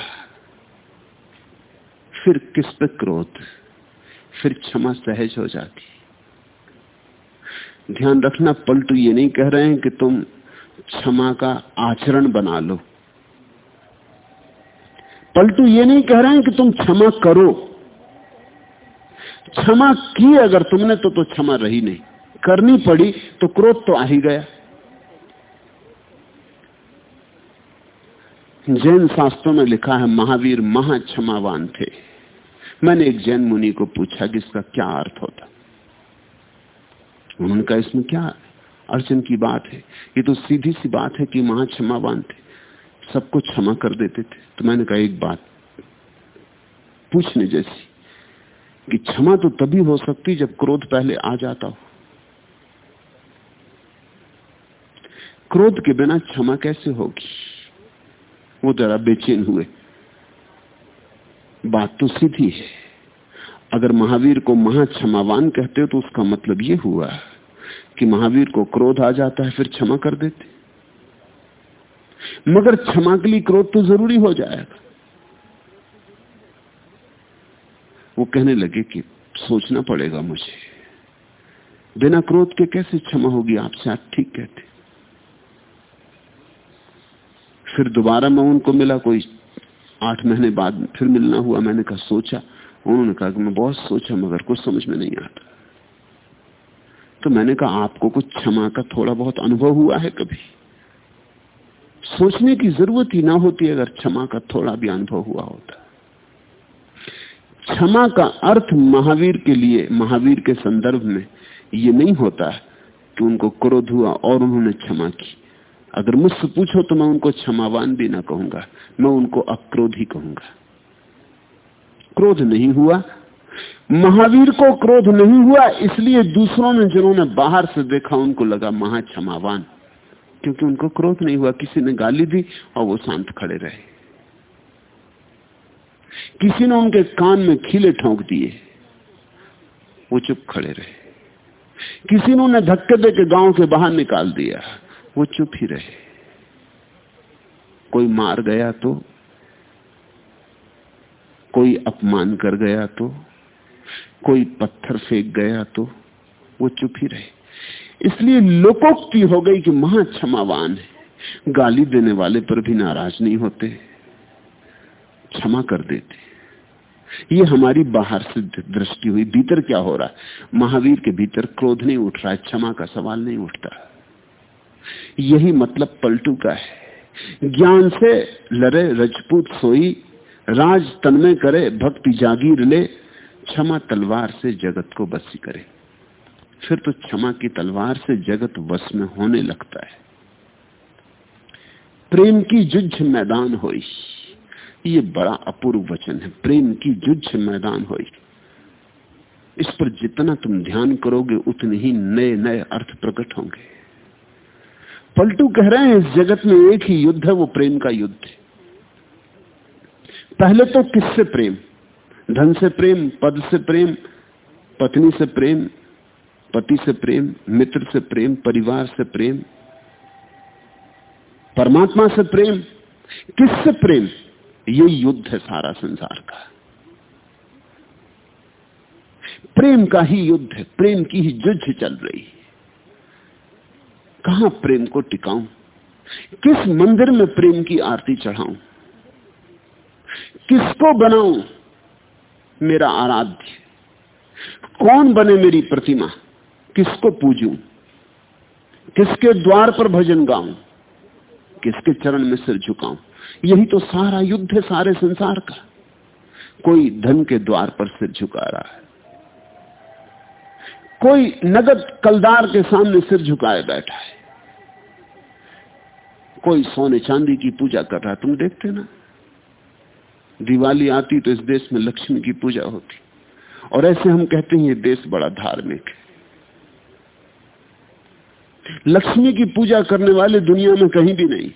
फिर किस पे क्रोध? फिर क्षमा सहज हो जाती। ध्यान रखना, पलटू ये नहीं कह रहे हैं कि तुम क्षमा का आचरण बना लो। पलटू ये नहीं कह रहे हैं कि तुम क्षमा करो। क्षमा की अगर तुमने तो तो क्षमा रही नहीं। करनी पड़ी तो क्रोध तो आ ही गया। जैन शास्त्रों में लिखा है, महावीर महा क्षमावान थे। मैंने एक जैन मुनि को पूछा कि इसका क्या अर्थ होता। उन्होंने कहा, इसमें क्या अर्चन की बात है? ये तो सीधी सी बात है कि महा क्षमावान थे। सबको क्षमा कर देते थे। तो मैंने कहा, एक बात पूछने जैसी। कि क्षमा तो तभी हो सकती जब क्रोध पहले आ जाता हो। क्रोध के बिना क्षमा कैसे होगी? वो जरा बेचैन हुए। बात तो सीधी है। अगर महावीर को महा क्षमावान कहते हो तो उसका मतलब ये हुआ कि महावीर को क्रोध आ जाता है, फिर क्षमा कर देते। मगर क्षमा के लिए क्रोध तो ज़रूरी हो जाएगा। वो कहने लगे कि सोचना पड़ेगा मुझे। बिना क्रोध के कैसे क्षमा होगी? आपसे आप ठीक कहते। फिर दोबारा मैं उनको मिला, कोई आठ महीने बाद फिर मिलना हुआ, मैंने कहा, सोचा। उन्होंने कहा कि मैं बहुत सोचा, मगर कुछ समझ में नहीं आता। तो मैंने कहा, आपको कुछ क्षमा का थोड़ा बहुत अनुभव हुआ है कभी? सोचने की ज़रूरत ही ना होती, अगर क्षमा का थोड़ा भी अनुभव हुआ होता। क्षमा का अर्थ महावीर के लिए, महावीर के संदर्भ में ये नहीं होता कि उनको क्रोध हुआ और उन्होंने क्षमा की। अगर मुझसे पूछो तो मैं उनको क्षमावान भी ना कहूँगा, मैं उनको अक्रोध ही कहूँगा। क्रोध नहीं हुआ। महावीर को क्रोध नहीं हुआ, इसलिए दूसरों ने, जिन्होंने बाहर से देखा, उनको लगा महा क्षमावान क्योंकि उनको क्रोध नहीं हुआ। किसी ने गाली दी और वो शांत खड़े रहे। किसी ने उनके कान में खीले ठोंक दिए। वो चुप खड़े रहे। किसी ने उन्हें धक्के दे के गाँव से बाहर निकाल दिया। वो चुप ही रहे। कोई मार गया तो कोई अपमान कर गया तो कोई पत्थर फेंक गया तो वो चुप ही रहे। इसलिए लोकोक्ति हो गई कि महा क्षमावान है। गाली देने वाले पर भी नाराज़ नहीं होते। क्षमा कर देते ये हमारी बाहर से दृष्टि हुई, भीतर क्या हो रहा है? महावीर के भीतर क्रोध नहीं उठ रहा है, क्षमा का सवाल नहीं उठता। यही मतलब पलटू का है। ज्ञान से लड़े, रजपूत सोई, राज तन्मय करे, भक्ति जागीर ले, क्षमा तलवार से जगत को बसी करे। फिर तो क्षमा की तलवार से जगत वश में होने लगता है। प्रेम की जुझ मैदान होई। ये बड़ा अपूर्व वचन है। प्रेम की जुझ मैदान होई। इस पर जितना तुम ध्यान करोगे, उतने ही नए नए अर्थ प्रकट होंगे। पलटू कह रहे हैं, इस जगत में एक ही युद्ध है, वो प्रेम का युद्ध है। पहले तो किससे प्रेम? धन से प्रेम, पद से प्रेम, पत्नी से प्रेम, पति से प्रेम, मित्र से प्रेम, परिवार से प्रेम, परमात्मा से प्रेम। किससे प्रेम? ये युद्ध है सारा संसार का। प्रेम का ही युद्ध है, प्रेम की ही जुझ चल रही है। कहा प्रेम को टिकाऊं? किस मंदिर में प्रेम की आरती चढ़ाऊं? किसको बनाऊँ? मेरा आराध्य। कौन बने मेरी प्रतिमा? किसको पूजूं? किसके द्वार पर भजन गाऊं? किसके चरण में सिर झुकाऊं? यही तो सारा युद्ध है, सारे संसार का। कोई धन के द्वार पर सिर झुका रहा है। कोई नगद कलदार के सामने सिर झुकाए बैठा है। कोई सोने चांदी की पूजा कर रहा है, तुम देखते ना। दिवाली आती तो इस देश में लक्ष्मी की पूजा होती। और ऐसे हम कहते हैं, ये देश बड़ा धार्मिक है। लक्ष्मी की पूजा करने वाले दुनिया में कहीं भी नहीं।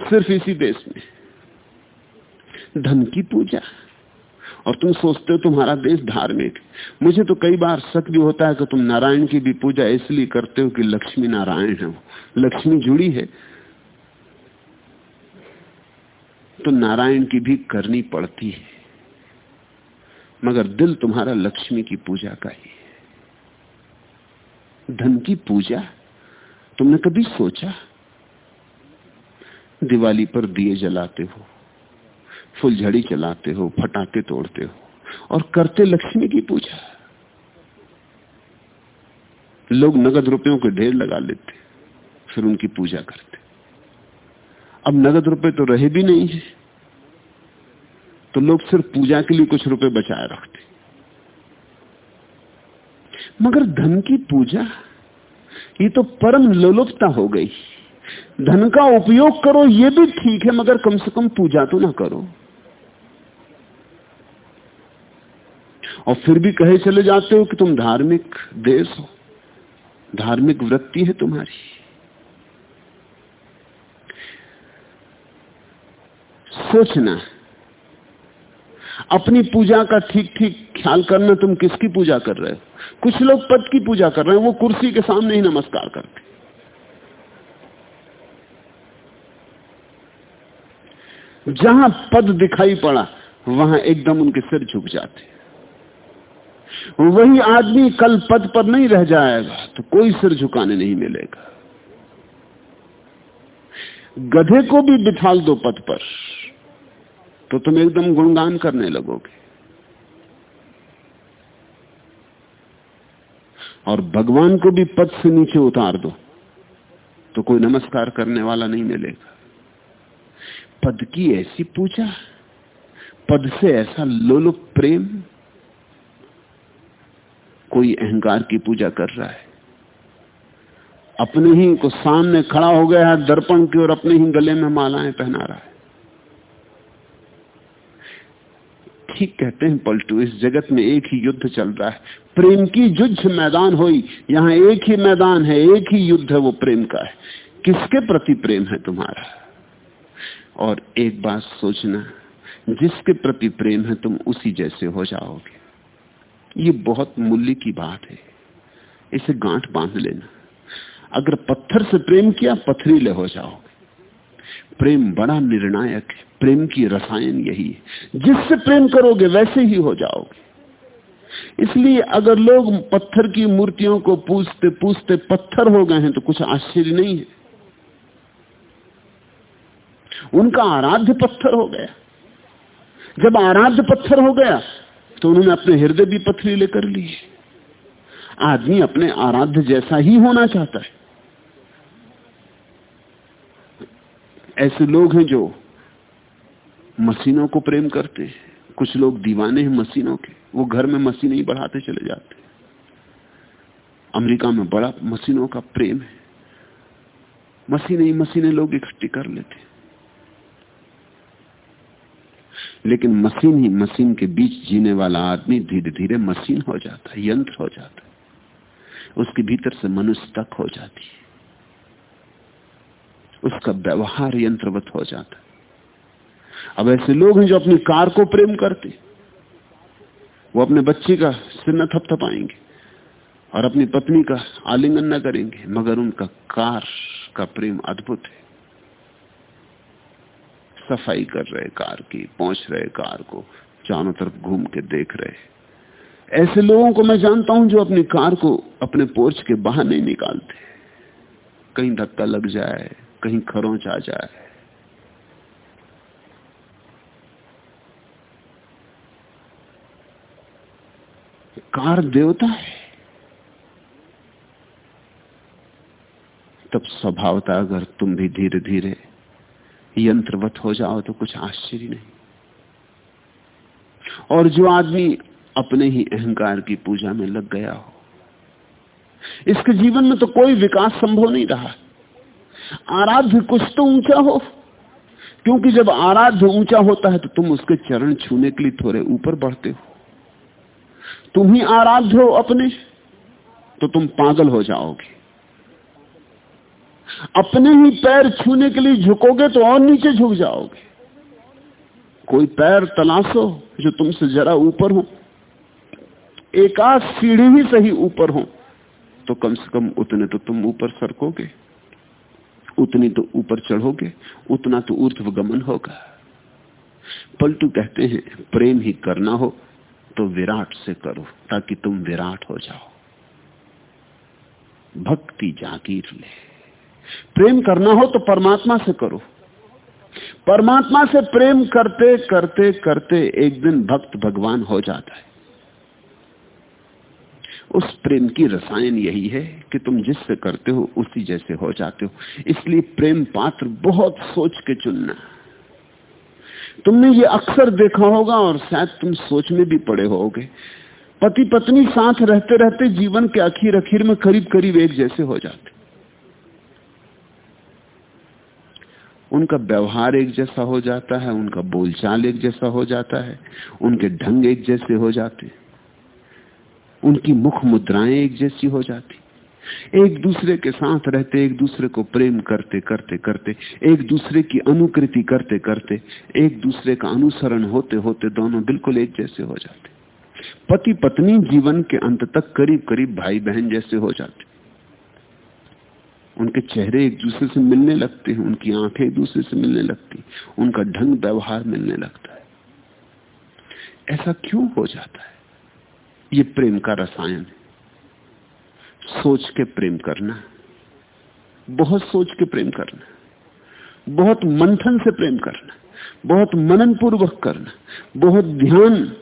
सिर्फ़ इसी देश में धन की पूजा। और तुम सोचते हो तुम्हारा देश धार्मिक। मुझे तो कई बार शक भी होता है कि तुम नारायण की भी पूजा इसलिए करते हो कि लक्ष्मी नारायण है लक्ष्मी जुड़ी है। तो नारायण की भी करनी पड़ती है। मगर दिल तुम्हारा लक्ष्मी की पूजा का ही है। धन की पूजा तुमने कभी सोचा? दिवाली पर दिए जलाते हो, फुलझड़ी चलाते हो, फटाके तोड़ते हो और करते लक्ष्मी की पूजा। लोग नगद रुपयों के ढेर लगा लेते, फिर उनकी पूजा करते। अब नगद रुपए तो रहे भी नहीं है तो लोग सिर्फ़ पूजा के लिए कुछ रुपए बचाए रखते। मगर धन की पूजा, ये तो परम लोलुपता हो गई। धन का उपयोग करो, ये भी ठीक है, मगर कम से कम पूजा तो ना करो। और फिर भी कहे चले जाते हो कि तुम धार्मिक देश हो, धार्मिक वृत्ति है तुम्हारी। सोचना अपनी पूजा का ठीक ठीक ख्याल करना, तुम किसकी पूजा कर रहे हो? कुछ लोग पद की पूजा कर रहे हैं, वो कुर्सी के सामने ही नमस्कार करते जहाँ पद दिखाई पड़ा, वहाँ एकदम उनके सिर झुक जाते। वही आदमी कल पद पर नहीं रह जाएगा तो कोई सिर झुकाने नहीं मिलेगा। गधे को भी बिठाल दो पद पर तो तुम एकदम गुणगान करने लगोगे। और भगवान को भी पद से नीचे उतार दो तो कोई नमस्कार करने वाला नहीं मिलेगा। पद की ऐसी पूजा, पद से ऐसा लोलुप प्रेम, कोई अहंकार की पूजा कर रहा है। अपने ही को सामने खड़ा हो गया है, दर्पण की और अपने ही गले में मालाएँ पहना रहा है। ठीक कहते हैं पलटू, इस जगत में एक ही युद्ध चल रहा है। प्रेम की जुझ मैदान हुई, यहाँ एक ही मैदान है, एक ही युद्ध है, वो प्रेम का है। किसके प्रति प्रेम है तुम्हारा? और एक बात सोचना, जिसके प्रति प्रेम है तुम उसी जैसे हो जाओगे। ये बहुत मूल्य की बात है। इसे गांठ बाँध लेना। अगर पत्थर से प्रेम किया पथरीले हो जाओगे। प्रेम बड़ा निर्णायक है। प्रेम की रसायन यही है। जिससे प्रेम करोगे, वैसे ही हो जाओगे। इसलिए अगर लोग पत्थर की मूर्तियों को पूछते पूछते पत्थर हो गए हैं तो कुछ आश्चर्य नहीं है। उनका आराध्य पत्थर हो गया। जब आराध्य पत्थर हो गया तो उन्होंने अपने हृदय भी पथरीले कर लिए। आदमी अपने आराध्य जैसा ही होना चाहता है। ऐसे लोग हैं जो मशीनों को प्रेम करते हैं। कुछ लोग दीवाने हैं मशीनों के। वो घर में मशीनें ही बढ़ाते चले जाते हैं। अमेरिका में बड़ा मशीनों का प्रेम है। मशीनें ही मशीनें लोग इकट्ठी कर लेते लेकिन मशीन ही मशीन के बीच जीने वाला आदमी धीरे धीरे मशीन हो जाता है, यंत्र हो जाता है। उसके भीतर से मनुष्य तक हो जाती है। उसका व्यवहार यंत्रवत हो जाता है। अब ऐसे लोग हैं जो अपनी कार को प्रेम करते वो अपने बच्चे का सिर न थपथपाएँगे और अपनी पत्नी का आलिंगन न करेंगे, मगर उनका कार का प्रेम अद्भुत है। सफ़ाई कर रहे कार की, पहुँच रहे कार को, चारों तरफ़ घूम के देख रहे ऐसे लोगों को मैं जानता हूँ जो अपनी कार को अपने पोर्च के बाहर नहीं निकालते। कहीं धक्का लग जाए, कहीं खरोंच आ जाए। कार देवता है। तब स्वभावता अगर तुम भी धीरे धीरे यंत्रवत हो जाओ तो कुछ आश्चर्य नहीं। और जो आदमी अपने ही अहंकार की पूजा में लग गया हो, इसके जीवन में तो कोई विकास संभव नहीं रहा। आराध्य कुछ तो ऊँचा हो, क्योंकि जब आराध्य ऊँचा होता है तो तुम उसके चरण छूने के लिए थोड़े ऊपर बढ़ते हो। तुम ही आराध्य हो अपने तो तुम पागल हो जाओगे। अपने ही पैर छूने के लिए झुकोगे तो और नीचे झुक जाओगे। कोई पैर तलाशो जो तुमसे जरा ऊपर हो। एक आध सीढ़ी ही सही ऊपर हो। तो कम से कम उतने तो तुम ऊपर सरकोगे। उतनी तो ऊपर चढ़ोगे। उतना तो ऊर्ध्व गमन होगा। पलटू कहते हैं, प्रेम ही करना हो तो विराट से करो, ताकि तुम विराट हो जाओ। भक्ति जागीर ले। प्रेम करना हो तो परमात्मा से करो। परमात्मा से प्रेम करते करते करते एक दिन भक्त भगवान हो जाता है। उस प्रेम की रसायन यही है कि तुम जिससे करते हो, उसी जैसे हो जाते हो। इसलिए प्रेम पात्र बहुत सोच के चुनना। तुमने ये अक्सर देखा होगा और शायद तुम सोच में भी पड़े होगे। पति पत्नी साथ रहते रहते जीवन के आखिर आखिर में करीब करीब एक जैसे हो जाते। उनका व्यवहार एक जैसा हो जाता है, उनका बोलचाल एक जैसा हो जाता है, उनके ढंग एक जैसे हो जाते उनकी मुख मुद्राएँ एक जैसी हो जाती। एक दूसरे के साथ रहते, एक दूसरे को प्रेम करते करते करते, एक दूसरे की अनुकृति करते करते, एक दूसरे का अनुसरण होते होते दोनों बिल्कुल एक जैसे हो जाते। पति पत्नी जीवन के अंत तक करीब करीब भाई बहन जैसे हो जाते। उनके चेहरे एक दूसरे से मिलने लगते हैं, उनकी आँखें एक दूसरे से मिलने लगती उनका ढंग व्यवहार मिलने लगता है। ऐसा क्यों हो जाता है? ये प्रेम का रसायन है। सोच के प्रेम करना बहुत सोच के प्रेम करना बहुत मंथन से प्रेम करना बहुत मनन पूर्वक करना बहुत ध्यान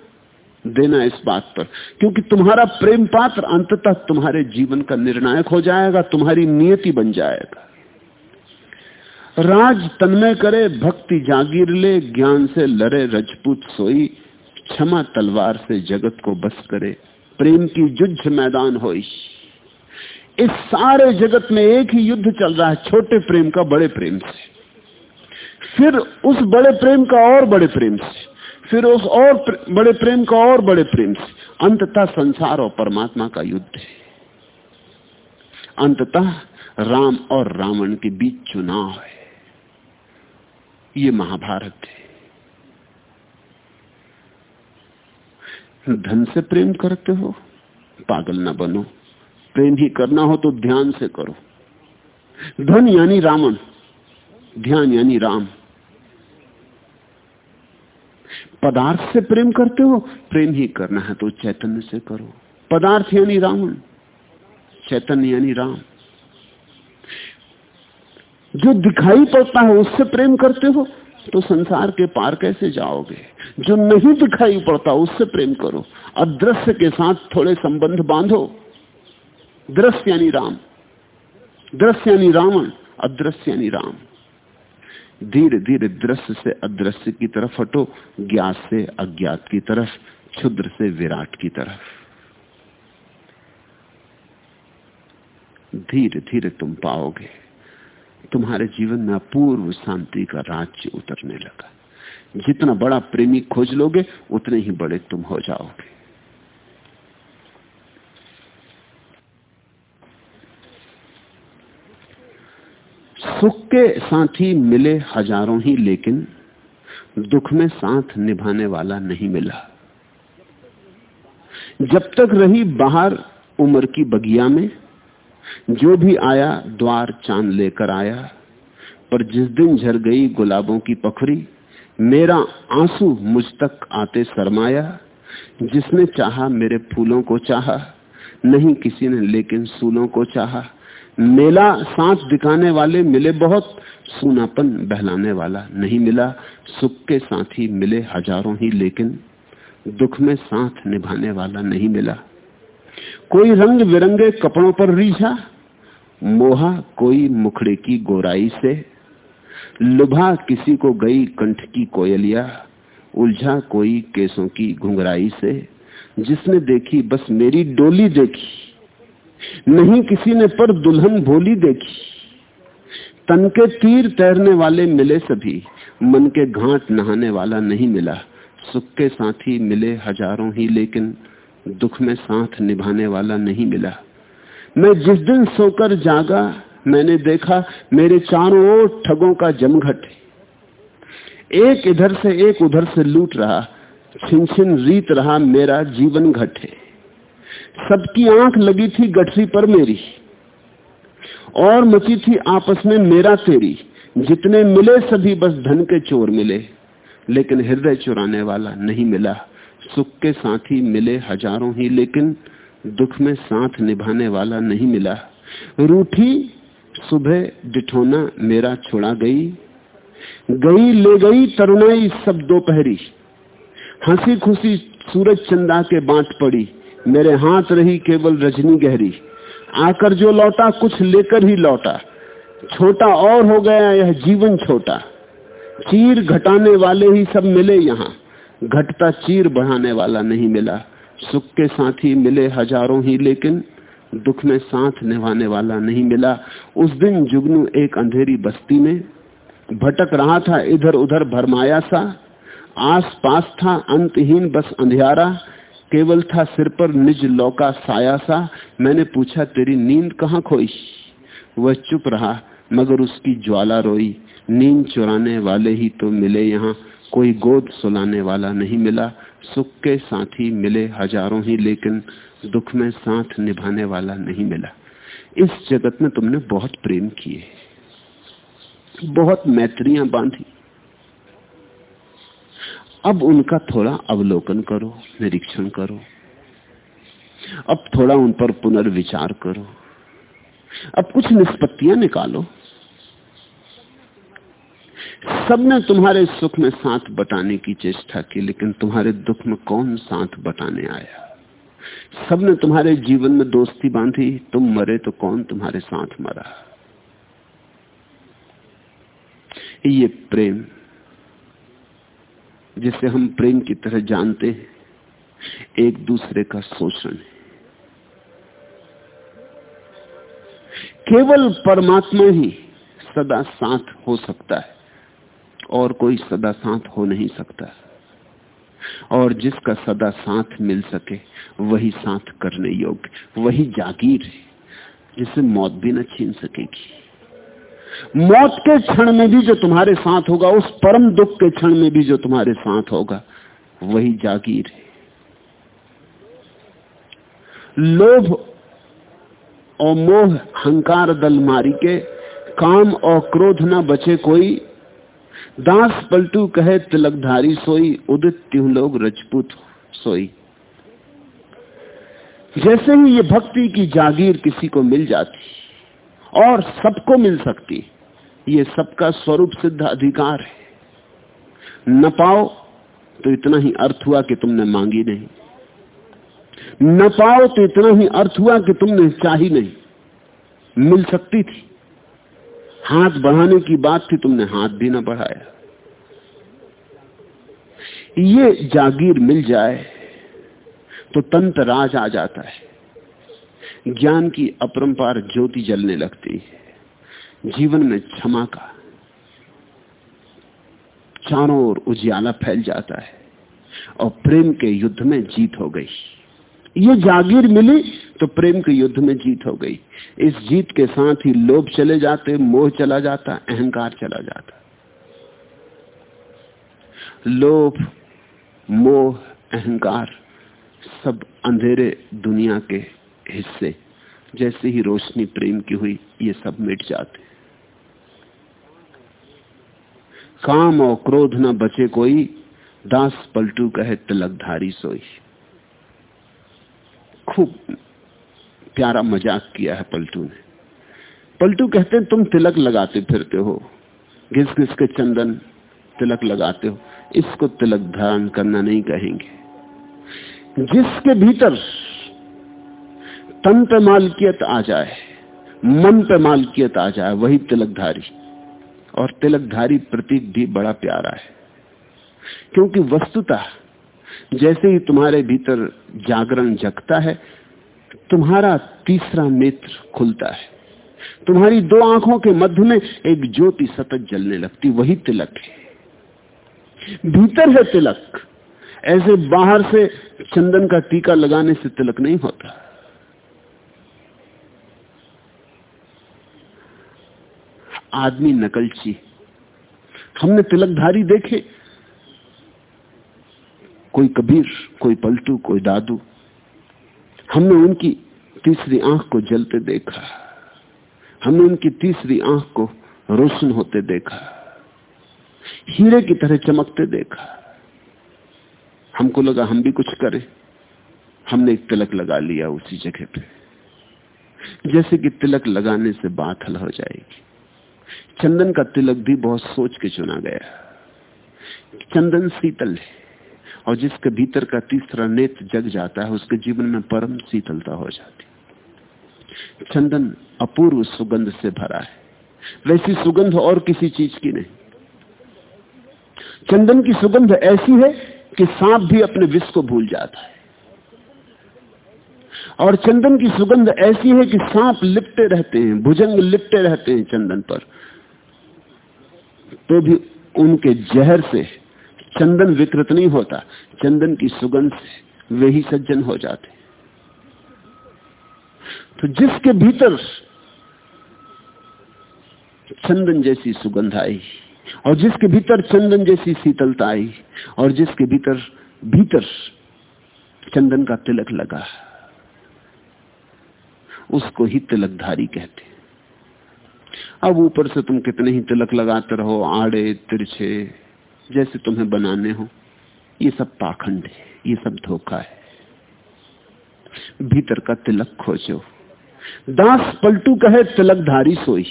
देना इस बात पर। क्योंकि तुम्हारा प्रेम पात्र अंततः तुम्हारे जीवन का निर्णायक हो जाएगा, तुम्हारी नियति बन जाएगा। राज तन्मय करे, भक्ति जागीर ले, ज्ञान से लड़े, रजपूत सोई, क्षमा तलवार से जगत को बस करे, प्रेम की युद्ध मैदान हो इस सारे जगत में एक ही युद्ध चल रहा है, छोटे प्रेम का बड़े प्रेम से। फिर उस बड़े प्रेम का और बड़े प्रेम से। फिर उस और प्र, बड़े प्रेम का और बड़े प्रेम से। अंततः संसार और परमात्मा का युद्ध है। अंततः राम और रावण के बीच चुनाव है। ये महाभारत है। धन से प्रेम करते हो पागल ना बनो। प्रेम ही करना हो तो ध्यान से करो। धन यानी रावण ध्यान यानी राम। पदार्थ से प्रेम करते हो, प्रेम ही करना है तो चैतन्य से करो। पदार्थ यानी रावण चैतन्य यानी राम। जो दिखाई पड़ता है उससे प्रेम करते हो तो संसार के पार कैसे जाओगे? जो नहीं दिखाई पड़ता उससे प्रेम करो। अदृश्य के साथ थोड़े संबंध बांधो। दृश्य यानी राम। दृश्य यानी रावण। अदृश्य यानी राम। धीरे धीरे दृश्य से अदृश्य की तरफ़ हटो, ज्ञात से अज्ञात की तरफ़, क्षुद्र से विराट की तरफ़। धीरे धीरे तुम पाओगे, तुम्हारे जीवन में अपूर्व शांति का राज्य उतरने लगा। जितना बड़ा प्रेमी खोज लोगे, उतने ही बड़े तुम हो जाओगे। सुख के साथी मिले हज़ारों ही, लेकिन दुख में साथ निभाने वाला नहीं मिला। जब तक रही बाहर उम्र की बगिया में, जो भी आया द्वार चाँद लेकर आया, पर जिस दिन झर गई गुलाबों की पखरी, मेरा आँसू मुझ तक आते शरमाया, जिसने चाहा मेरे फूलों को चाहा, नहीं किसी ने लेकिन सूलों को चाहा। मेला सांस दिखाने वाले मिले बहुत, सूनापन बहलाने वाला नहीं मिला। सुख के साथी मिले हज़ारों ही, लेकिन दुख में साथ निभाने वाला नहीं मिला। कोई रंग बिरंगे कपड़ों पर रीझा, मोहा कोई मुखड़े की गोराई से। लुभा किसी को गई कंठ की कोयलिया, उलझा कोई केसों की घुंघराई से। जिसने देखी, बस मेरी डोली देखी। नहीं किसी ने पर दुल्हन भोली देखी। तन के तीर तैरने वाले मिले सभी, मन के घाट नहाने वाला नहीं मिला। सुख के साथी मिले हज़ारों ही, लेकिन दुख में साथ निभाने वाला नहीं मिला। मैं जिस दिन सोकर जागा, मैंने देखा मेरे चारों ओर ठगों का जमघट एक इधर से एक उधर से लूट रहा, छिन छिन रीत रहा मेरा जीवन घटे सबकी आँख लगी थी गठरी पर मेरी और मची थी आपस में मेरा तेरी। जितने मिले सभी बस धन के चोर मिले, लेकिन हृदय चुराने वाला नहीं मिला। सुख के साथी मिले हज़ारों ही, लेकिन दुख में साथ निभाने वाला नहीं मिला। रूठी सुबह डिठोना मेरा छुड़ा गई। गई ले गई तरुणाई सब दोपहरी। हँसी खुशी सूरज चंदा के बांट पड़ी। मेरे हाथ रही केवल रजनी गहरी। आकर जो लौटा, कुछ लेकर ही लौटा। छोटा और हो गया, यह जीवन छोटा। चीर घटाने वाले ही सब मिले यहाँ। घटता चीर बढ़ाने वाला नहीं मिला। सुख के साथी मिले हज़ारों ही, लेकिन दुख में साथ निभाने वाला नहीं मिला। उस दिन जुगनू एक अंधेरी बस्ती में भटक रहा था। इधर उधर भरमाया सा। आस पास था, अंतहीन बस अंधियारा। केवल था सिर पर निज लौका साया सा। मैंने पूछा, तेरी नींद कहाँ खोई? वह चुप रहा, मगर उसकी ज्वाला रोई। नींद चुराने वाले ही तो मिले यहाँ। कोई गोद सुलाने वाला नहीं मिला। सुख के साथी मिले हज़ारों ही, लेकिन दुख में साथ निभाने वाला नहीं मिला। इस जगत में तुमने बहुत प्रेम किए, बहुत मैत्रियाँ बांधी। अब उनका थोड़ा अवलोकन करो, निरीक्षण करो। अब थोड़ा उन पर पुनर्विचार करो। अब कुछ निष्पत्तियाँ निकालो। सबने तुम्हारे सुख में साथ बटाने की चेष्टा की, लेकिन तुम्हारे दुख में कौन साथ बटाने आया? सबने तुम्हारे जीवन में दोस्ती बांधी, तुम मरे तो कौन तुम्हारे साथ मरा? ये प्रेम जिसे हम प्रेम की तरह जानते हैं, एक दूसरे का शोषण है। केवल परमात्मा ही सदा साथ हो सकता है, और कोई सदा साथ हो नहीं सकता। और जिसका सदा साथ मिल सके, वही साथ करने योग्य, वही जागीर है जिसे मौत भी न छीन सकेगी। मौत के क्षण में भी जो तुम्हारे साथ होगा, उस परम दुख के क्षण में भी जो तुम्हारे साथ होगा, वही जागीर है। लोभ और मोह हंकार दल मारी के काम और क्रोध ना बचे कोई। दास पलटू कहे, तिलकधारी सोई, उदित त्यू लोग रजपूत सोई। जैसे ही ये भक्ति की जागीर किसी को मिल जाती और सबको मिल सकती। ये सबका स्वरूप सिद्ध अधिकार है। न पाओ तो इतना ही अर्थ हुआ कि तुमने मांगी नहीं। न पाओ तो इतना ही अर्थ हुआ कि तुमने चाही नहीं। मिल सकती थी। हाथ बढ़ाने की बात थी, तुमने हाथ भी ना बढ़ाया। ये जागीर मिल जाए तो तंत्र राज आ जाता है। ज्ञान की अपरंपार ज्योति जलने लगती है। जीवन में क्षमा का चारों ओर उजियाला फैल जाता है और प्रेम के युद्ध में जीत हो गई। ये जागीर मिली तो प्रेम के युद्ध में जीत हो गई। इस जीत के साथ ही लोभ चले जाते, मोह चला जाता, अहंकार चला जाता। लोभ, मोह, अहंकार सब अंधेरे दुनिया के हिस्से। जैसे ही रोशनी प्रेम की हुई, ये सब मिट जाते। काम और क्रोध न बचे कोई, दास पलटू कहे तिलकधारी सोई। खूब प्यारा मज़ाक किया है पलटू ने। पलटू कहते हैं, तुम तिलक लगाते फिरते हो। घिस घिस के चंदन तिलक लगाते हो। इसको तिलक धारण करना नहीं कहेंगे। जिसके भीतर तन पे मालकियत आ जाए, मन पे मालकियत आ जाए, वही तिलकधारी। और तिलकधारी प्रतीक भी बड़ा प्यारा है। क्योंकि वस्तुतः जैसे ही तुम्हारे भीतर जागरण जगता है, तुम्हारा तीसरा नेत्र खुलता है। तुम्हारी दो आँखों के मध्य में एक ज्योति सतत जलने लगती, वही तिलक है। भीतर है तिलक, ऐसे बाहर से चंदन का टीका लगाने से तिलक नहीं होता। आदमी नकलची हमने तिलकधारी देखे। कोई कबीर, कोई पलटू, कोई दादू। हमने उनकी तीसरी आँख को जलते देखा। हमने उनकी तीसरी आँख को रोशन होते देखा। हीरे की तरह चमकते देखा। हमको लगा हम भी कुछ करें। हमने एक तिलक लगा लिया उसी जगह पे। जैसे कि तिलक लगाने से बात हल हो जाएगी। चंदन का तिलक भी बहुत सोच के चुना गया। चंदन शीतल है, और जिसके भीतर का तीसरा नेत्र जग जाता है, उसके जीवन में परम शीतलता हो जाती चंदन अपूर्व सुगंध से भरा है। वैसी सुगंध और किसी चीज़ की नहीं। चंदन की सुगंध ऐसी है कि सांप भी अपने विष को भूल जाता है। और चंदन की सुगंध ऐसी है कि सांप लिपटे रहते हैं, भुजंग लिपटे रहते हैं चंदन पर। तो भी उनके जहर से चंदन विकृत नहीं होता, चंदन की सुगंध से वे ही सज्जन हो जाते। तो जिसके भीतर चंदन जैसी सुगंध आई, और जिसके भीतर चंदन जैसी शीतलता आई, और जिसके भीतर भीतर चंदन का तिलक लगा, उसको ही तिलकधारी कहते अब ऊपर से तुम कितने ही तिलक लगाते रहो, आड़े, तिरछे, जैसे तुम्हें बनाने हो। ये सब पाखंड है, ये सब धोखा है। भीतर का तिलक खोजो। दास पलटू कहे, तिलकधारी सोई।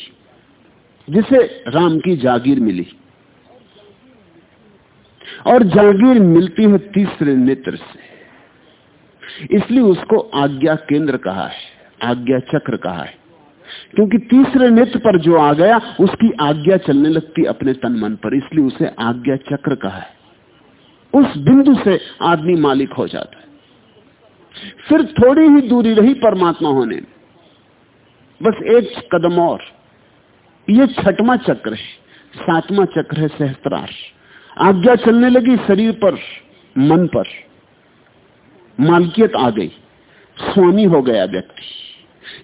जिसे राम की जागीर मिली। और जागीर मिलती है तीसरे नेत्र से। इसलिए उसको आज्ञा केंद्र कहा है, आज्ञा चक्र कहा है। क्योंकि तीसरे नेत्र पर जो आ गया, उसकी आज्ञा चलने लगती अपने तन मन पर, इसलिए उसे आज्ञा चक्र कहा है। उस बिंदु से आदमी मालिक हो जाता है। फिर थोड़ी ही दूरी रही परमात्मा होने बस एक कदम और। ये छठवा चक्र है। सातवां चक्र है सहस्त्रार आज्ञा चलने लगी शरीर पर, मन पर। मालकियत आ गई। स्वामी हो गया व्यक्ति।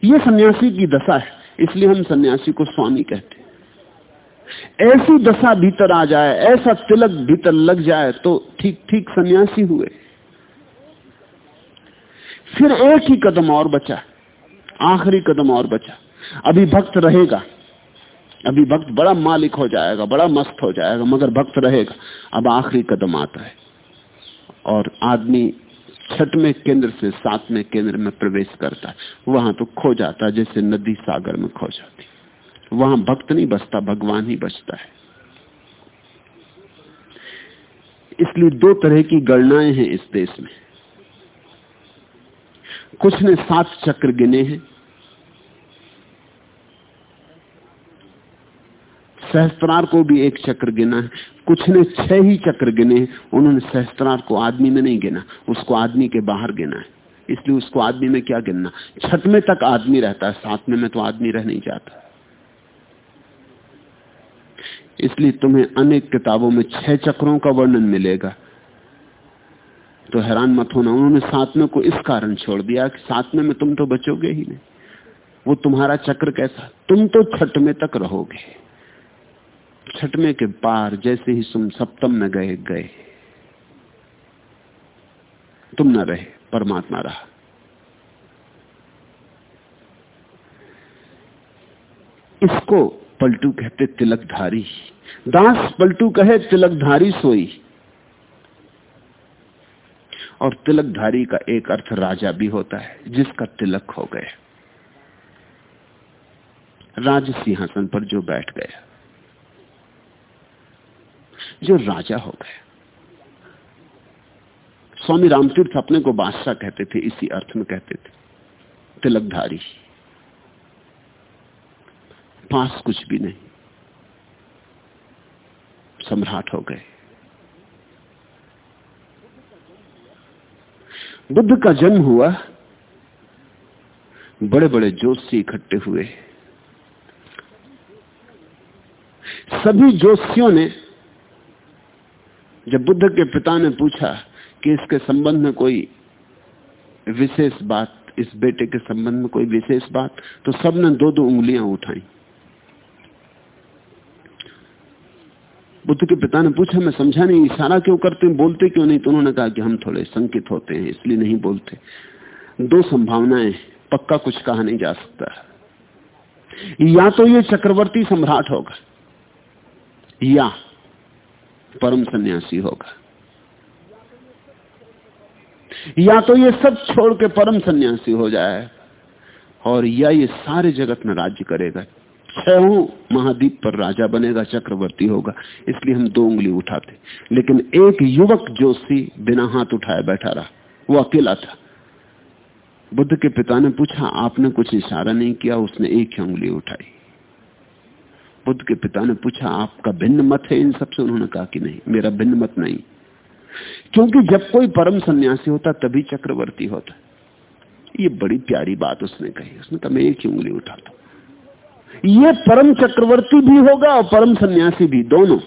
ये सन्यासी की दशा है, इसलिए हम सन्यासी को स्वामी कहते हैं। ऐसी दशा भीतर आ जाए, ऐसा तिलक भीतर लग जाए तो ठीक ठीक सन्यासी हुए। फिर एक ही कदम और बचा, आखिरी कदम और बचा। अभी भक्त रहेगा अभी भक्त बड़ा मालिक हो जाएगा, बड़ा मस्त हो जाएगा, मगर भक्त रहेगा। अब आखिरी कदम आता है, और आदमी छठवें केंद्र से सातवें केंद्र में प्रवेश करता है। वहाँ तो खो जाता जैसे नदी सागर में खो जाती वहाँ भक्त नहीं बचता भगवान ही बचता है। इसलिए दो तरह की गणनाएँ हैं इस देश में। कुछ ने सात चक्र गिने हैं सहस्त्रार को भी एक चक्र गिना है। कुछ ने छह ही चक्र गिने उन्होंने सहस्त्रार को आदमी में नहीं गिना, उसको आदमी के बाहर गिना है। इसलिए उसको आदमी में क्या गिनना? छठवें तक आदमी रहता है सातवें में तो आदमी रह नहीं जाता। इसलिए तुम्हें अनेक किताबों में छह चक्रों का वर्णन मिलेगा। तो हैरान मत होना, उन्होंने सातवें को इस कारण छोड़ दिया कि सातवें में तुम तो बचोगे ही नहीं। वो तुम्हारा चक्र कैसा? तुम तो छठ में तक रहोगे। छठवें के पार जैसे ही तुम सप्तम में गए गए। तुम न रहे, परमात्मा रहा। इसको पलटू कहते तिलकधारी। दास पलटू कहे तिलकधारी सोई। और तिलकधारी का एक अर्थ राजा भी होता है, जिसका तिलक हो गया। राज सिंहासन पर जो बैठ गया। जो राजा हो गए। स्वामी रामतीर्थ अपने को बादशाह कहते थे, इसी अर्थ में कहते थे, तिलकधारी। पास कुछ भी नहीं। सम्राट हो गए। बुद्ध का जन्म हुआ। बड़े बड़े जोशी इकट्ठे हुए। सभी जोशियों ने जब बुद्ध के पिता ने पूछा कि इसके संबंध में कोई विशेष बात, इस बेटे के संबंध में कोई विशेष बात तो सबने दो दो उंगलियाँ उठाई। बुद्ध के पिता ने पूछा, मैं समझा नहीं, इशारा क्यों करते हैं? बोलते क्यों नहीं? तो उन्होंने कहा कि हम थोड़े संकित होते हैं, इसलिए नहीं बोलते। दो संभावनाएँ पक्का कुछ कहा नहीं जा सकता। या तो ये चक्रवर्ती सम्राट होगा, या परम सन्यासी होगा। या तो ये सब छोड़ के परम सन्यासी हो जाए, और या ये सारे जगत में राज्य करेगा। छहों महाद्वीप पर राजा बनेगा, चक्रवर्ती होगा, इसलिए हम दो उंगली उठाते। लेकिन एक युवक जोशी बिना हाथ उठाए बैठा रहा, वो अकेला था। बुद्ध के पिता ने पूछा, आपने कुछ इशारा नहीं किया, उसने एक ही उंगली उठाई। बुद्ध के पिता ने पूछा, आपका भिन्न मत है इन सबसे उन्होंने कहा कि नहीं, मेरा भिन्न मत नहीं। क्योंकि जब कोई परम सन्यासी होता, तभी चक्रवर्ती होता। ये बड़ी प्यारी बात उसने कही। उसने कहा, मैं एक ही उंगली उठाता ये परम चक्रवर्ती भी होगा और परम सन्यासी भी, दोनों।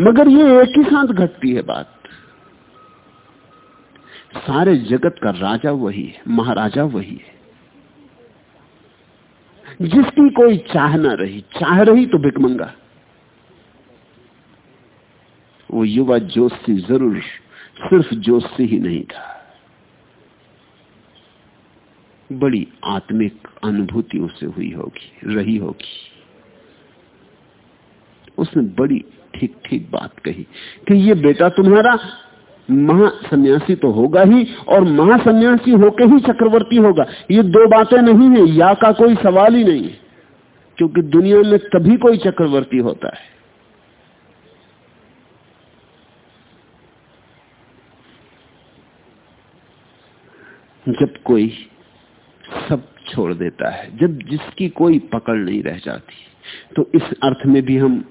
मगर ये एक ही साथ घटती है बात। सारे जगत का राजा वही है, महाराजा वही है। जिसकी कोई चाह ना रही, चाह रही तो भिकमंगा वो युवा जोशी ज़रूर सिर्फ़ जोशी ही नहीं था। बड़ी आत्मिक अनुभूति उसे हुई होगी, रही होगी। उसने बड़ी ठीक ठीक बात कही कि ये बेटा तुम्हारा महासन्यासी तो होगा ही और महासन्यासी होके ही चक्रवर्ती होगा। ये दो बातें नहीं है, या का कोई सवाल ही नहीं क्योंकि दुनिया में तभी कोई चक्रवर्ती होता है। जब कोई सब छोड़ देता है, जब जिसकी कोई पकड़ नहीं रह जाती तो इस अर्थ में भी हम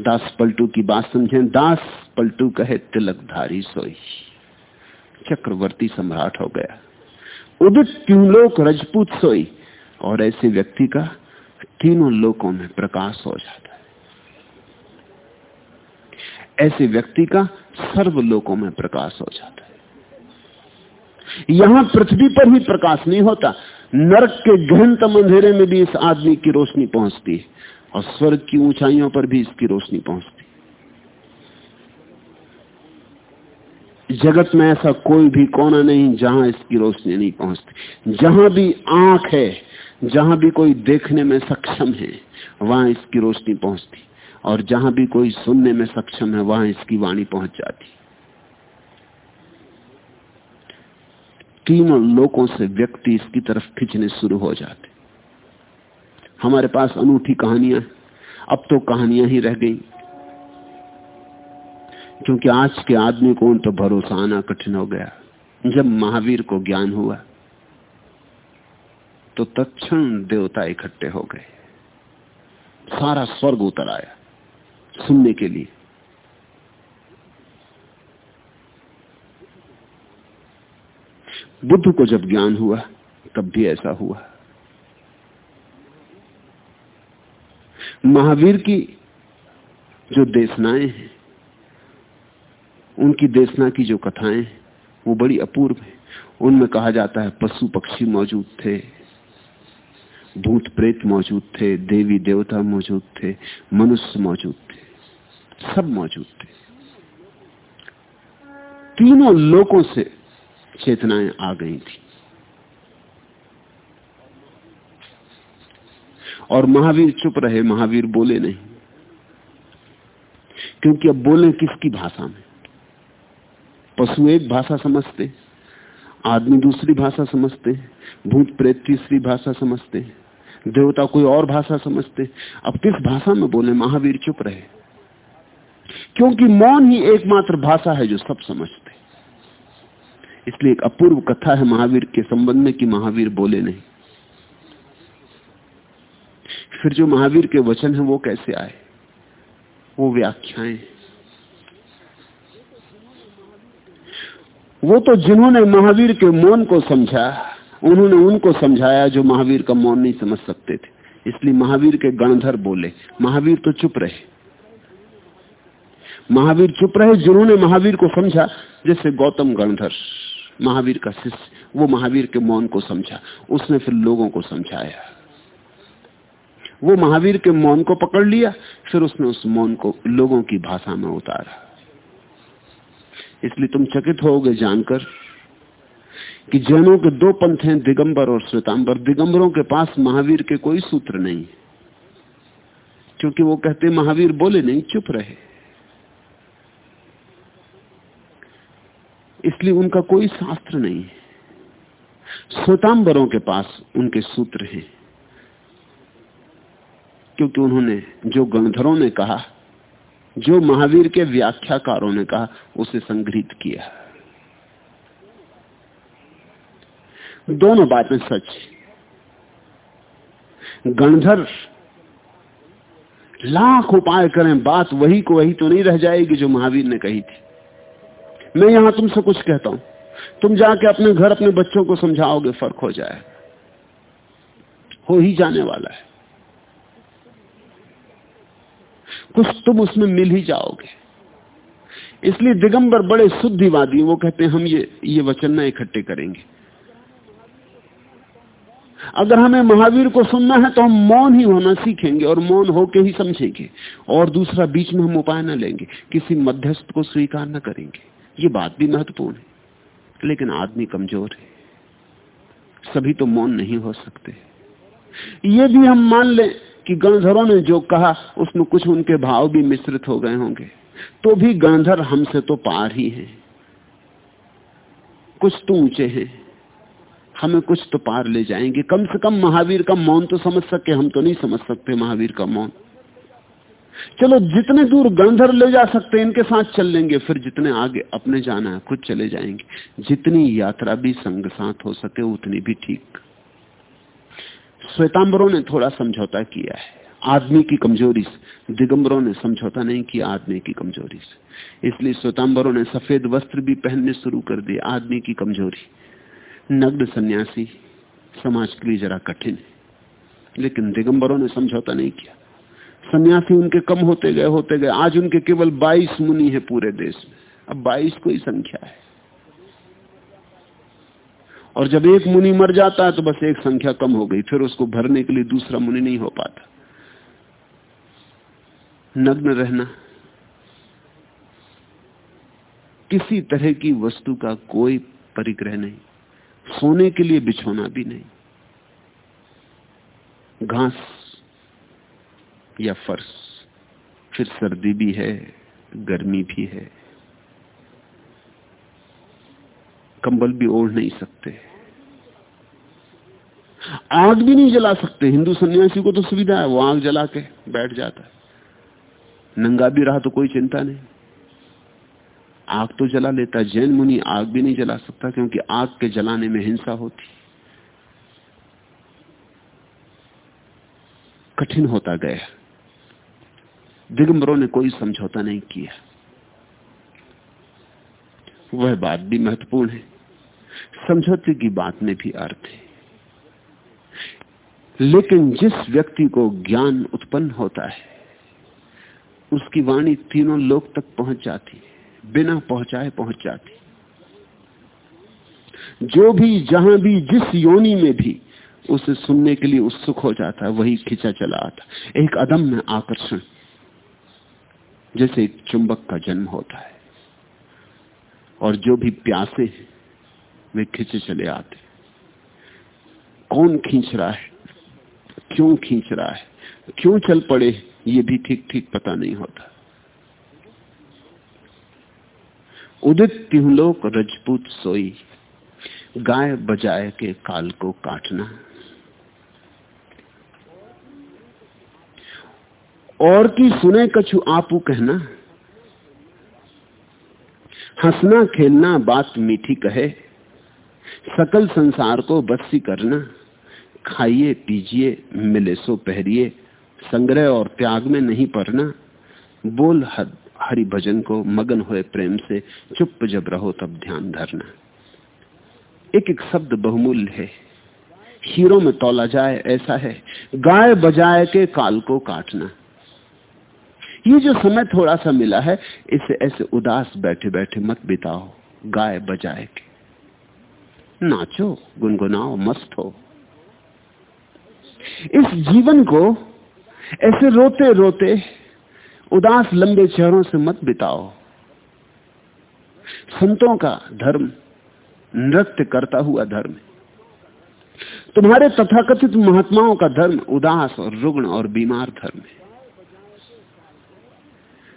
दास पलटू की बात समझें। दास पलटू कहे तिलकधारी सोई। चक्रवर्ती सम्राट हो गया। उदित क्यों लोक रजपूत सोई? और ऐसे व्यक्ति का तीनों लोकों में प्रकाश हो जाता है। ऐसे व्यक्ति का सर्व लोकों में प्रकाश हो जाता है। यहाँ पृथ्वी पर ही प्रकाश नहीं होता। नरक के गहनतम अंधेरे में भी इस आदमी की रोशनी पहुँचती है। और स्वर्ग की ऊंचाइयों पर भी इसकी रोशनी पहुँचती। जगत में ऐसा कोई भी कोना नहीं जहाँ इसकी रोशनी नहीं पहुँचती। जहाँ भी आँख है, जहाँ भी कोई देखने में सक्षम है, वहाँ इसकी रोशनी पहुँचती। और जहाँ भी कोई सुनने में सक्षम है, वहाँ इसकी वाणी पहुँच जाती। तीनों लोगों से व्यक्ति इसकी तरफ़ खिंचने शुरू हो जाते। हमारे पास अनूठी कहानियाँ अब तो कहानियाँ ही रह गई। क्योंकि आज के आदमी को उन पर भरोसा आना कठिन हो गया। जब महावीर को ज्ञान हुआ तो तत्क्षण देवता इकट्ठे हो गए। सारा स्वर्ग उतर आया सुनने के लिए। बुद्ध को जब ज्ञान हुआ, तब भी ऐसा हुआ। महावीर की जो देशनाएँ हैं, उनकी देशना की जो कथाएँ वो बड़ी अपूर्व है। उनमें कहा जाता है, पशु पक्षी मौजूद थे, भूत प्रेत मौजूद थे, देवी देवता मौजूद थे, मनुष्य मौजूद थे, सब मौजूद थे। तीनों लोगों से चेतनाएँ आ गई थी। और महावीर चुप रहे, महावीर बोले नहीं। क्योंकि अब बोले किसकी भाषा में? पशु एक भाषा समझते, आदमी दूसरी भाषा समझते, भूत प्रेत तीसरी भाषा समझते, देवता कोई और भाषा समझते। अब किस भाषा में बोले, महावीर चुप रहे? क्योंकि मौन ही एकमात्र भाषा है जो सब समझते। इसलिए एक अपूर्व कथा है महावीर के संबंध में कि महावीर बोले नहीं। फिर जो महावीर के वचन है वो कैसे आए? वो व्याख्याएँ। वो तो जिन्होंने महावीर के मौन को समझा, उन्होंने उनको समझाया जो महावीर का मौन नहीं समझ सकते थे। इसलिए महावीर के गणधर बोले, महावीर तो चुप रहे। महावीर चुप रहे जिन्होंने महावीर को समझा, जैसे गौतम गणधर, महावीर का शिष्य, वो महावीर के मौन को समझा, उसने फिर लोगों को समझाया। वो महावीर के मौन को पकड़ लिया, फिर उसने उस मौन को लोगों की भाषा में उतारा। इसलिए तुम चकित होगे जानकर कि जैनों के दो पंथ हैं, दिगंबर और श्वेतांबर। दिगंबरों के पास महावीर के कोई सूत्र नहीं। क्योंकि वो कहते महावीर बोले नहीं, चुप रहे। इसलिए उनका कोई शास्त्र नहीं है। श्वेतांबरों के पास उनके सूत्र हैं। क्योंकि उन्होंने, जो गणधरों ने कहा, जो महावीर के व्याख्याकारों ने कहा, उसे संग्रहित किया। दोनों बातें सच गणधर, लाख उपाय करें, बात वही को वही तो नहीं रह जाएगी जो महावीर ने कही थी। मैं यहाँ तुमसे कुछ कहता हूँ। तुम जाके अपने घर, अपने बच्चों को समझाओगे, फ़र्क हो जाए। हो ही जाने वाला है। कुछ तुम उसमें मिल ही जाओगे। इसलिए दिगंबर बड़े शुद्धिवादी वो कहते हैं, हम ये ये वचन न इकट्ठे करेंगे। अगर हमें महावीर को सुनना है तो हम मौन ही होना सीखेंगे और मौन होके ही समझेंगे। और दूसरा, बीच में हम उपाय न लेंगे। किसी मध्यस्थ को स्वीकार न करेंगे। ये बात भी महत्वपूर्ण है। लेकिन आदमी कमज़ोर है। सभी तो मौन नहीं हो सकते। ये भी हम मान लें कि गणधरों ने जो कहा, उसमें कुछ उनके भाव भी मिश्रित हो गए होंगे। तो भी गणधर हमसे तो पार ही है। कुछ तो ऊँचे हैं। हमें कुछ तो पार ले जाएँगे। कम से कम महावीर का मौन तो समझ सके, हम तो नहीं समझ सकते महावीर का मौन। चलो, जितने दूर गंधर ले जा सकते हैं, इनके साथ चल लेंगे, फिर जितने आगे अपने जाना है, खुद चले जाएँगे। जितनी यात्रा भी संग साथ हो सके, उतनी भी ठीक। श्वेतांबरों ने थोड़ा समझौता किया है। आदमी की कमज़ोरी से। दिगंबरों ने समझौता नहीं किया, आदमी की कमज़ोरी से। इसलिए श्वेतांबरों ने सफ़ेद वस्त्र भी पहनने शुरू कर दिए, आदमी की कमज़ोरी। नग्न सन्यासी समाज के लिए जरा कठिन है। लेकिन दिगंबरों ने समझौता नहीं किया। सन्यासी उनके कम होते गए होते गए। आज उनके केवल 22 मुनि है पूरे देश में। अब 22 कोई संख्या है। और जब एक मुनि मर जाता है तो बस एक संख्या कम हो गई, फिर उसको भरने के लिए दूसरा मुनि नहीं हो पाता। नग्न रहना। किसी तरह की वस्तु का कोई परिग्रह नहीं। सोने के लिए बिछोना भी नहीं। घास या फर्श, फिर सर्दी भी है, गर्मी भी है। कंबल भी ओढ़ नहीं सकते। आग भी नहीं जला सकते। हिंदू सन्यासी को तो सुविधा है, वो आग जला के बैठ जाता है। नंगा भी रहा तो कोई चिंता नहीं। आग तो जला लेता जैन मुनि आग भी नहीं जला सकता क्योंकि आग के जलाने में हिंसा होती। कठिन होता गया। दिगंबरों ने कोई समझौता नहीं किया। वह बात भी महत्वपूर्ण है। समझौते की बात में भी अर्थ है। लेकिन जिस व्यक्ति को ज्ञान उत्पन्न होता है, उसकी वाणी तीनों लोक तक पहुँच जाती है, बिना पहुँचाए पहुँच जाती जो भी, जहाँ भी, जिस योनि में भी उसे सुनने के लिए उत्सुक हो जाता है, वही खिंचा चला आता एक अदम्य आकर्षण, जैसे एक चुंबक का जन्म होता है। और जो भी प्यासे हैं, वे खींचे चले आते कौन खींच रहा है? क्यों खींच रहा है? क्यों चल पड़े? ये भी ठीक ठीक पता नहीं होता। उदित तिहलोक रजपूत सोई, गाय बजाए के काल को काटना। और की सुने कछु आपू कहना। हंसना खेलना बात मीठी कहे, सकल संसार को बस्सी करना। खाइए, पीजिए, मिले सो पहरिए। संग्रह और त्याग में नहीं पढ़ना। बोल हद हरि भजन को मगन हुए प्रेम से। चुप जब रहो तब ध्यान धरना। एक एक शब्द बहुमूल्य है। हीरो में तोला जाए ऐसा है। गाय बजाए के काल को काटना। ये जो समय थोड़ा सा मिला है, इसे ऐसे उदास बैठे बैठे मत बिताओ। गाय बजाए के। नाचो, गुनगुनाओ, मस्त हो। इस जीवन को ऐसे रोते रोते उदास लंबे चेहरों से मत बिताओ। संतों का धर्म, नृत्य करता हुआ धर्म। तुम्हारे तथाकथित महात्माओं का धर्म उदास और रुग्ण और बीमार धर्म है।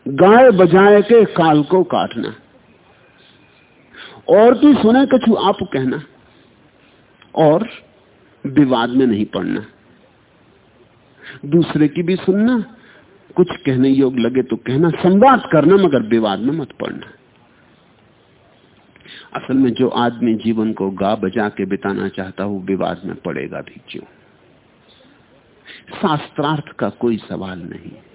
गाय बजाए के काल को काटना। और भी सुने कछु आप कहना। और विवाद में नहीं पड़ना। दूसरे की भी सुनना। कुछ कहने योग लगे तो कहना। संवाद करना, मगर विवाद में मत पड़ना। असल में जो आदमी जीवन को गा बजा के बिताना चाहता हो, विवाद में पड़ेगा भी क्यों? शास्त्रार्थ का कोई सवाल नहीं।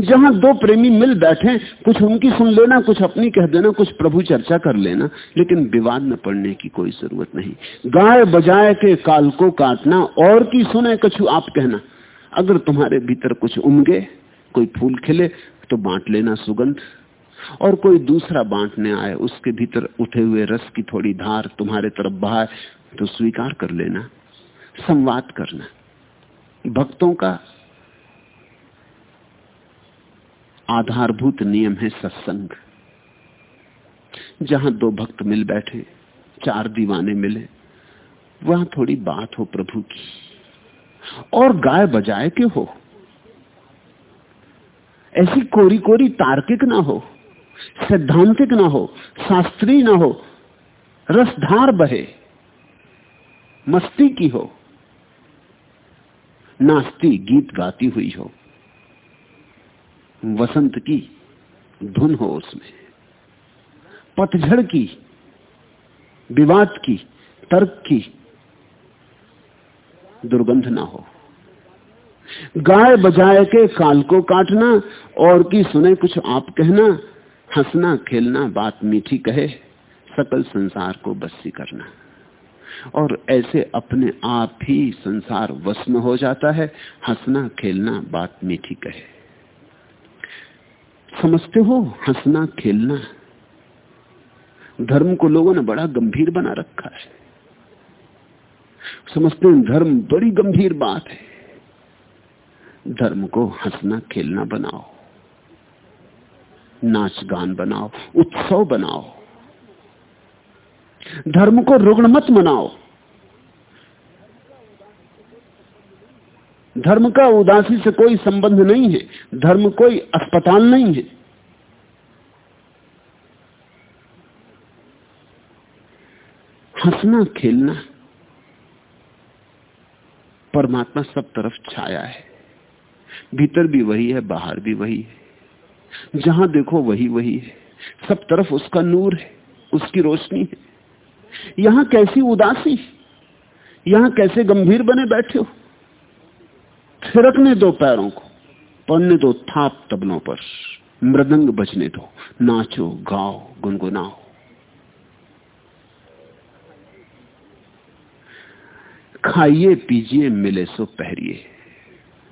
जहाँ दो प्रेमी मिल बैठे, कुछ उनकी सुन लेना, कुछ अपनी कह देना, कुछ प्रभु चर्चा कर लेना, लेकिन विवाद में पड़ने की कोई ज़रूरत नहीं। गाय बजाए के काल को काटना, और की सुने कछु आप कहना। अगर तुम्हारे भीतर कुछ उमगे, कोई फूल खिले तो बांट लेना सुगंध। और कोई दूसरा बांटने आए, उसके भीतर उठे हुए रस की थोड़ी धार तुम्हारे तरफ़ बहाए तो स्वीकार कर लेना, संवाद करना। भक्तों का आधारभूत नियम है सत्संग। जहाँ दो भक्त मिल बैठे, चार दीवाने मिले, वहाँ थोड़ी बात हो प्रभु की। और गाय बजाए के हो। ऐसी कोरी कोरी तार्किक ना हो, सैद्धांतिक ना हो, शास्त्रीय ना हो, रसधार बहे, मस्ती की हो, नास्ती गीत गाती हुई हो। वसंत की धुन हो उसमें। पतझड़ की, विवाद की, तर्क की दुर्गंध ना हो। गाय बजाए के काल को काटना, और की सुने कुछ आप कहना, हंसना, खेलना, बात मीठी कहे, सकल संसार को बस्सी करना। और ऐसे अपने आप ही संसार वश में हो जाता है, हंसना, खेलना, बात मीठी कहे। समझते हो, हंसना, खेलना। धर्म को लोगों ने बड़ा गंभीर बना रखा है। समझते हैं, धर्म बड़ी गंभीर बात है। धर्म को हंसना, खेलना बनाओ। नाच गान बनाओ, उत्सव बनाओ। धर्म को रुग्ण मत मनाओ। धर्म का उदासी से कोई संबंध नहीं है। धर्म कोई अस्पताल नहीं है। हंसना, खेलना, परमात्मा सब तरफ़ छाया है। भीतर भी वही है, बाहर भी वही है। जहाँ देखो वही वही है। सब तरफ़ उसका नूर है, उसकी रोशनी है। यहाँ कैसी उदासी? यहाँ कैसे गंभीर बने बैठे हो? थिरकने दो पैरों को, पढ़ने दो थाप तबलों पर, मृदंग बजने दो, नाचो, गाओ, गुनगुनाओ। खाइए, पीजिए, मिले सो पहरिए।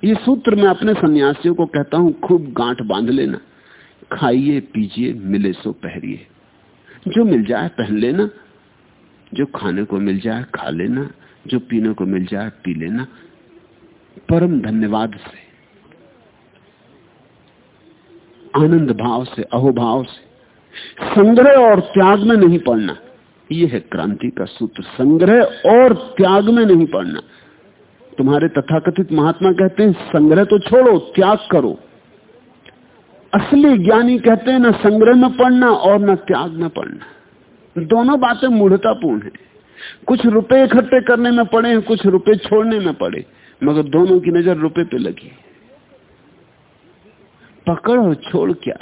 ये सूत्र मैं अपने सन्यासियों को कहता हूँ, खूब गांठ बाँध लेना। खाइए, पीजिए, मिले सो पहरिए। जो मिल जाए पहन लेना, जो खाने को मिल जाए खा लेना, जो पीने को मिल जाए पी लेना। परम धन्यवाद से, आनंद भाव से, अहोभाव से, संग्रह और त्याग में नहीं पड़ना। यह है क्रांति का सूत्र। संग्रह और त्याग में नहीं पड़ना। तुम्हारे तथाकथित महात्मा कहते हैं, संग्रह तो छोड़ो, त्याग करो। असली ज्ञानी कहते हैं, ना संग्रह में पढ़ना और न त्याग में पढ़ना दोनों बातें मूढ़तापूर्ण है। कुछ रुपए इकट्ठे करने में पड़े हैं, कुछ रुपए छोड़ने में पड़े। मगर दोनों की नज़र रुपए पे लगी। पकड़ और छोड़ क्या?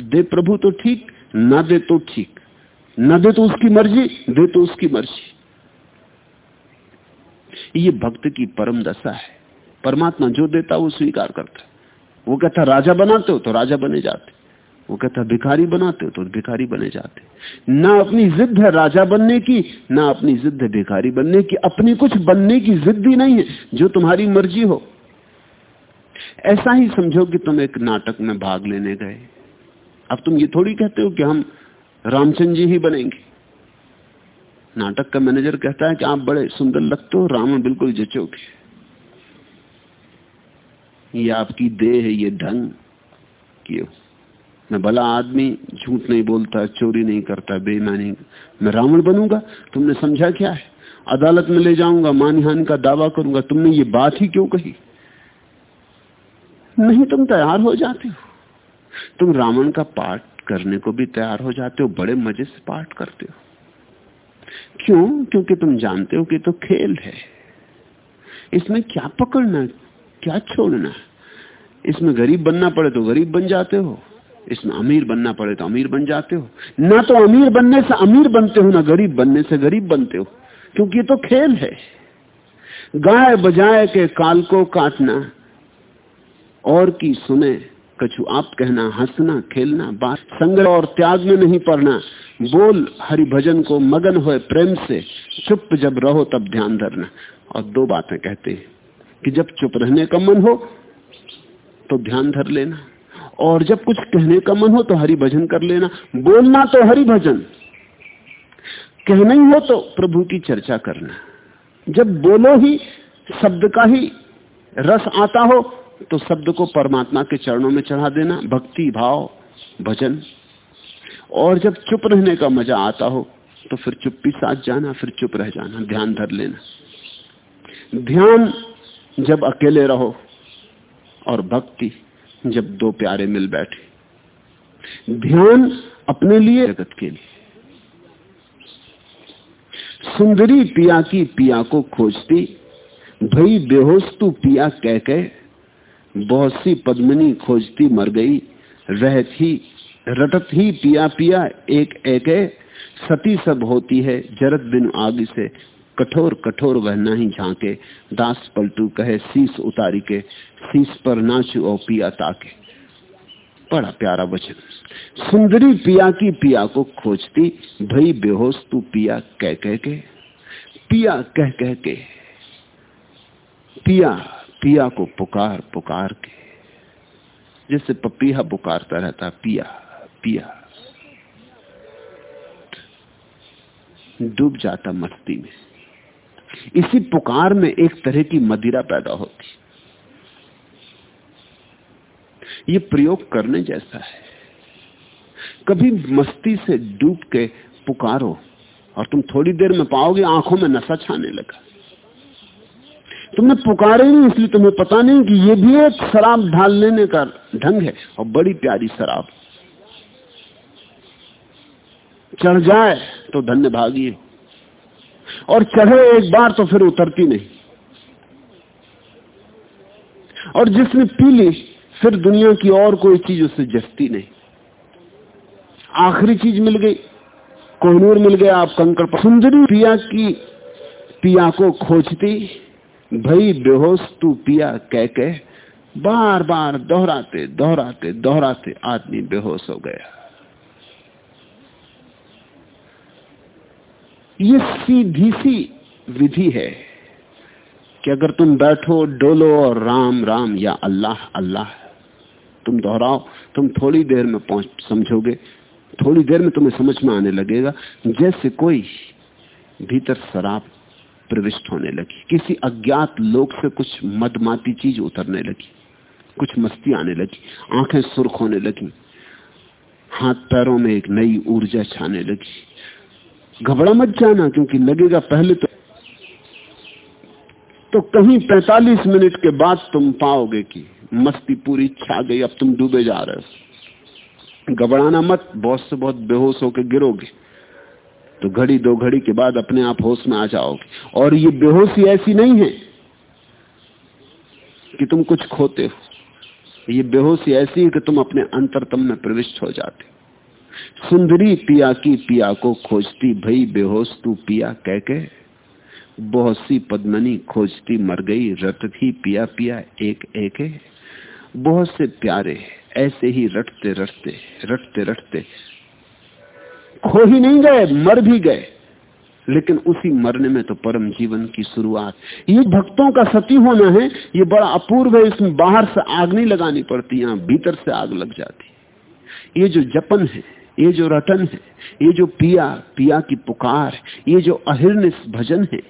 दे प्रभु तो ठीक, ना दे तो ठीक। न दे तो उसकी मर्ज़ी, दे तो उसकी मर्ज़ी। ये भक्त की परम दशा है। परमात्मा जो देता वो स्वीकार करता वो कहता राजा बनाते हो तो राजा बने जाते वो कहता, भिखारी बनाते हो तो भिखारी बने जाते। ना अपनी जिद है राजा बनने की, ना अपनी जिद है भिखारी बनने की। अपनी कुछ बनने की जिद ही नहीं है, जो तुम्हारी मर्ज़ी हो। ऐसा ही समझो कि तुम एक नाटक में भाग लेने गए। अब तुम ये थोड़ी कहते हो कि हम रामचंद्र जी ही बनेंगे। नाटक का मैनेजर कहता है कि आप बड़े सुंदर लगते हो राम बिल्कुल जचोगे ये आपकी देह है, ये ढंग क्यों मैं भला आदमी, झूठ नहीं बोलता, चोरी नहीं करता, बेईमानी। मैं रावण बनूँगा, तुमने समझा क्या है? अदालत में ले जाऊँगा, मानहानि का दावा करूँगा, तुमने ये बात ही क्यों कही? नहीं तुम तैयार हो जाते हो। तुम रावण का पाठ करने को भी तैयार हो जाते हो, बड़े मज़े से पाठ करते हो। क्यों? क्योंकि तुम जानते हो कि तो खेल है। इसमें क्या पकड़ना क्या छोड़ना इसमें गरीब बनना पड़े तो गरीब बन जाते हो। इसमें अमीर बनना पड़े तो अमीर बन जाते हो। ना तो अमीर बनने से अमीर बनते हो, ना गरीब बनने से गरीब बनते हो। क्योंकि ये तो खेल है। गाय बजाए के काल को काटना, और की सुने, कछु आप कहना, हंसना, खेलना, बात संग्रह और त्याग में नहीं पड़ना। बोल हरि भजन को मगन हो प्रेम से, चुप जब रहो तब ध्यान धरना। और दो बातें कहते हैं कि जब चुप रहने का मन हो तो ध्यान धर लेना। और जब कुछ कहने का मन हो तो हरि भजन कर लेना। बोलना तो हरि भजन कहना ही हो तो प्रभु की चर्चा करना। जब बोलो ही, शब्द का ही रस आता हो तो शब्द को परमात्मा के चरणों में चढ़ा देना। भक्ति, भाव, भजन। और जब चुप रहने का मज़ा आता हो तो फिर चुप्पी साथ जाना, फिर चुप रह जाना, ध्यान धर लेना। ध्यान जब अकेले रहो और भक्ति जब दो प्यारे मिल बैठे। ध्यान अपने लिए जगत के लिए। सुंदरी पिया की पिया को खोजती भई बेहोश तू पिया कह कह बहुत सी पद्मनी खोजती मर गई रहत ही रटत ही पिया पिया एक एक सती सब होती है जरत बिन आग से। कठोर कठोर वह नहीं झांके, दास पलटू कहे शीस उतारी के शीस पर नाचू और पिया ताके। बड़ा प्यारा वचन। सुंदरी पिया की पिया को खोजती, भई बेहोश तू पिया कह कह के, पिया कह कह के, पिया पिया को पुकार पुकार के। जैसे पपीहा पुकारता रहता, पिया पिया। डूब जाता मस्ती में। इसी पुकार में एक तरह की मदिरा पैदा होती। ये प्रयोग करने जैसा है। कभी मस्ती से डूब के पुकारो और तुम थोड़ी देर में पाओगे आँखों में नशा छाने लगा। तुमने पुकारे नहीं, इसलिए तुम्हें पता नहीं कि यह भी एक शराब ढाल लेने का ढंग है और बड़ी प्यारी शराब। चढ़ जाए तो धन्य भागी हो। और चढ़े एक बार तो फिर उतरती नहीं। और जिसने पी ली, फिर दुनिया की और कोई चीज़ उससे जस्ती नहीं। आखिरी चीज़ मिल गई, कोहनूर मिल गया, आप कंकड़ सुंदरी पिया की, पिया को खोजती, भई बेहोश तू पिया, कह के बार बार दोहराते दोहराते दोहराते आदमी बेहोश हो गया। ये सीधी सी विधि है कि अगर तुम बैठो, डोलो और राम राम या अल्लाह अल्लाह, तुम दोहराओ, तुम थोड़ी देर में पहुँच, समझोगे, थोड़ी देर में तुम्हें समझ में आने लगेगा, जैसे कोई भीतर शराब प्रविष्ट होने लगी, किसी अज्ञात लोक से कुछ मदमाती चीज़ उतरने लगी, कुछ मस्ती आने लगी, आँखें सुर्ख होने लगी हाथ पैरों में एक नई ऊर्जा छाने लगी घबरा मत जाना, क्योंकि लगेगा पहले तो तो कहीं 45 मिनट के बाद तुम पाओगे कि मस्ती पूरी छा गई, अब तुम डूबे जा रहे हो। घबराना मत, बहुत से बहुत बेहोश होकर गिरोगे। तो घड़ी दो घड़ी के बाद अपने आप होश में आ जाओगे। और ये बेहोशी ऐसी नहीं है कि तुम कुछ खोते हो। ये बेहोशी ऐसी है कि तुम अपने अंतरतम में प्रविष्ट हो जाते सुंदरी पिया की पिया को खोजती, भई बेहोश तू पिया, कह के बहुत सी पद्मनी खोजती, मर गई, रट थी पिया पिया एक एक। बहुत से प्यारे ऐसे ही रटते रटते रटते रटते खो ही नहीं गए, मर भी गए। लेकिन उसी मरने में तो परम जीवन की शुरुआत। ये भक्तों का सती होना है, ये बड़ा अपूर्व है, इसमें बाहर से आग नहीं लगानी पड़ती, यहाँ भीतर से आग लग जाती। ये जो जपन है ये जो रटन है, ये जो पिया पिया की पुकार, ये जो अहिर्निस भजन है,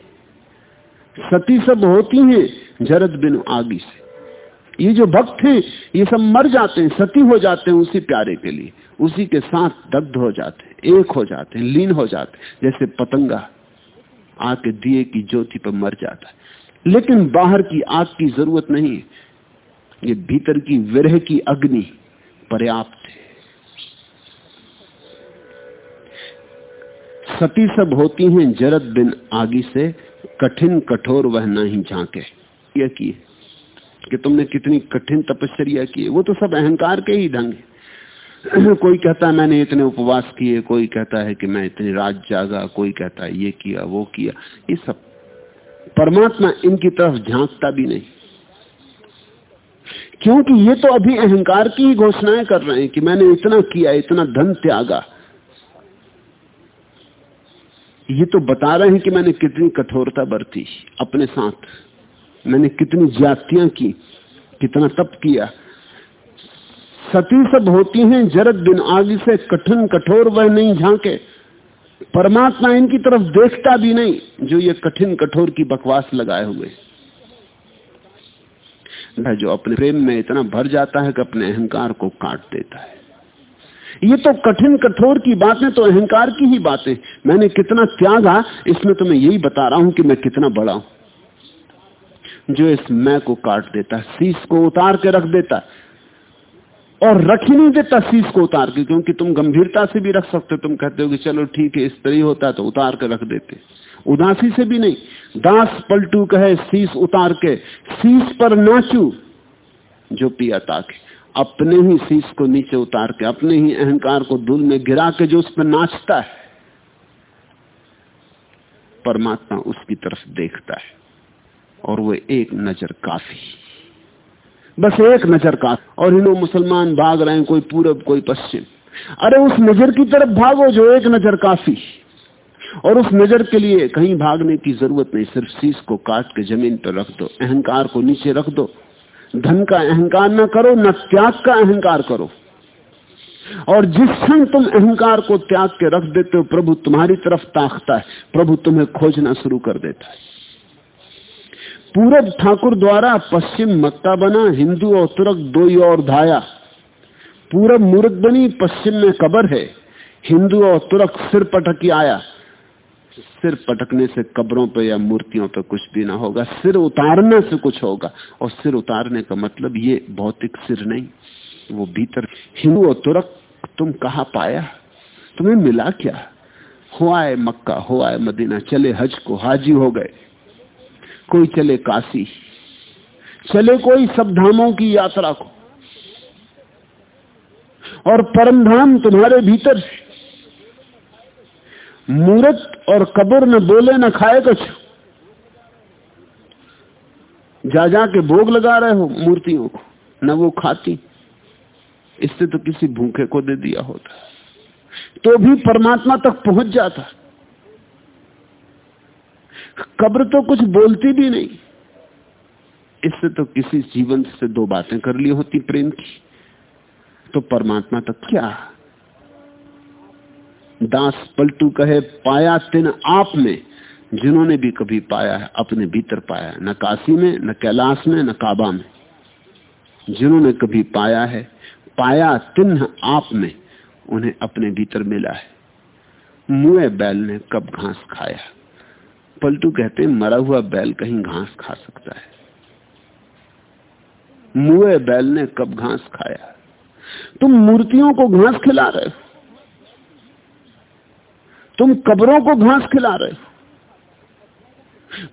सती सब होती हैं जरद बिन आगी से। ये जो भक्त हैं, ये सब मर जाते हैं, सती हो जाते हैं उसी प्यारे के लिए। उसी के साथ दग्ध हो जाते हैं, एक हो जाते हैं, लीन हो जाते हैं, जैसे पतंगा आके दिए की ज्योति पर मर जाता है। लेकिन बाहर की आग की ज़रूरत नहीं ये भीतर की विरह की अग्नि पर्याप्त है। सती सब होती हैं, जरद बिन आगी से कठिन कठोर वह नहीं झांके। यह किए कि तुमने कितनी कठिन तपस्या की वो तो सब अहंकार के ही ढंग है। कोई कहता है मैंने इतने उपवास किए। कोई कहता है कि, मैं इतनी रात जागा। कोई कहता है, ये किया, वो किया। ये सब परमात्मा इनकी तरफ़ झांकता भी नहीं। क्योंकि ये तो अभी अहंकार की ही घोषणाएँ कर रहे हैं कि मैंने इतना किया, इतना धन त्यागा। ये तो बता रहे हैं कि मैंने कितनी कठोरता बरती, अपने साथ। मैंने कितनी जातियाँ की, कितना तप किया। सती सब होती हैं, जरद दिन आगे से कठिन कठोर वह नहीं झांके। परमात्मा इनकी तरफ़ देखता भी नहीं, जो ये कठिन कठोर की बकवास लगाए हुए। जो अपने प्रेम में इतना भर जाता है कि अपने अहंकार को काट देता है। ये तो कठिन कठोर की बातें तो अहंकार की ही बातें। मैंने कितना त्यागा, इसमें तो मैं यही बता रहा हूँ कि मैं कितना बड़ा हूँ। जो इस मैं को काट देता शीश को उतार के रख देता, और रख ही नहीं देता शीश को उतार के, क्योंकि तुम गंभीरता से भी रख सकते तुम कहते हो कि चलो ठीक है इस तरह होता तो उतार के रख देते। उदासी से भी नहीं। दास पलटू कहे शीश उतार के। शीश पर नाचू, जो पिया ताके अपने ही शीश को नीचे उतार के, अपने ही अहंकार को धूल में गिरा के जो उस पर नाचता है, परमात्मा उसकी तरफ़ देखता है और वो एक नज़र काफ़ी। बस एक नज़र काफ़ी। और हिंदू मुसलमान भाग रहे हैं, कोई पूरब, कोई पश्चिम। अरे उस नज़र की तरफ़ भागो जो एक नज़र काफ़ी। और उस नज़र के लिए कहीं भागने की ज़रूरत नहीं, सिर्फ़ शीश को काट के ज़मीन पर रख दो, अहंकार को नीचे रख दो धन का अहंकार ना करो, न त्याग का अहंकार करो। और जिस क्षण तुम अहंकार को त्याग के रख देते हो, प्रभु तुम्हारी तरफ़ ताकता है, प्रभु तुम्हें खोजना शुरू कर देता है। पूरब ठाकुर द्वारा पश्चिम मक्का बना, हिंदू और तुरक दो और धाया। पूरब मूर्त बनी, पश्चिम में कबर है। हिंदू और तुरक सिर पटकी आया। सिर पटकने से कब्रों पे या मूर्तियों पे कुछ भी ना होगा, सिर उतारने से कुछ होगा, और सिर उतारने का मतलब ये भौतिक सिर नहीं, वो भीतर। हिंदू और तुरक, तुम कहा पाया? तुम्हें मिला क्या? हो आए मक्का, हो आए मदीना, चले हज को, हाजी हो गए। कोई चले काशी, चले कोई सब धामों की यात्रा को। और परम धाम तुम्हारे भीतर मूर्त और कब्र न बोले न खाए कुछ। जा जा के भोग लगा रहे हो मूर्तियों को, न वो खाती। इससे तो किसी भूखे को दे दिया होता। तो भी परमात्मा तक पहुँच जाता। कब्र तो कुछ बोलती भी नहीं। इससे तो किसी जीवन से दो बातें कर ली होती प्रेम की। तो परमात्मा तक क्या? दास पलटू कहे, पाया तिन आप में, जिन्होंने भी कभी पाया है, अपने भीतर पाया न काशी में, न कैलाश में, न काबा में। जिन्होंने कभी पाया है, पाया तिन्ह आप में, उन्हें अपने भीतर मिला है। मुए बैल ने कब घास खाया पलटू कहते, मरा हुआ बैल कहीं घास खा सकता है। मुए बैल ने कब घास खाया तुम मूर्तियों को घास खिला रहे हो। तुम कब्रों को घास खिला रहे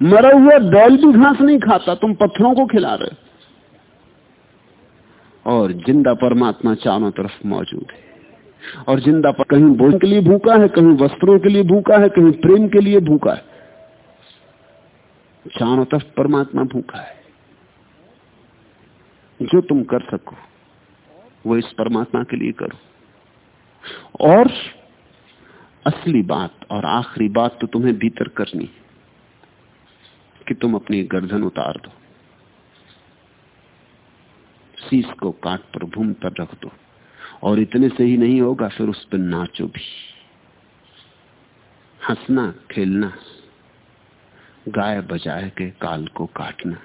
मरा हुआ बैल भी घास नहीं खाता, तुम पत्थरों को खिला रहे और ज़िंदा परमात्मा चारों तरफ़ मौजूद है। और ज़िंदा पर कहीं भोजन के लिए भूखा है, कहीं वस्त्रों के लिए भूखा है, कहीं प्रेम के लिए भूखा है। चारों तरफ़ परमात्मा भूखा है। जो तुम कर सको, वो इस परमात्मा के लिए करो। और असली बात और आखिरी बात तो तुम्हें भीतर करनी है कि तुम अपनी गर्दन उतार दो। शीश को काट पर भूम पर रख दो। और इतने से ही नहीं होगा, फिर उस पर नाचो भी। हंसना, खेलना गाय बजाए के काल को काटना।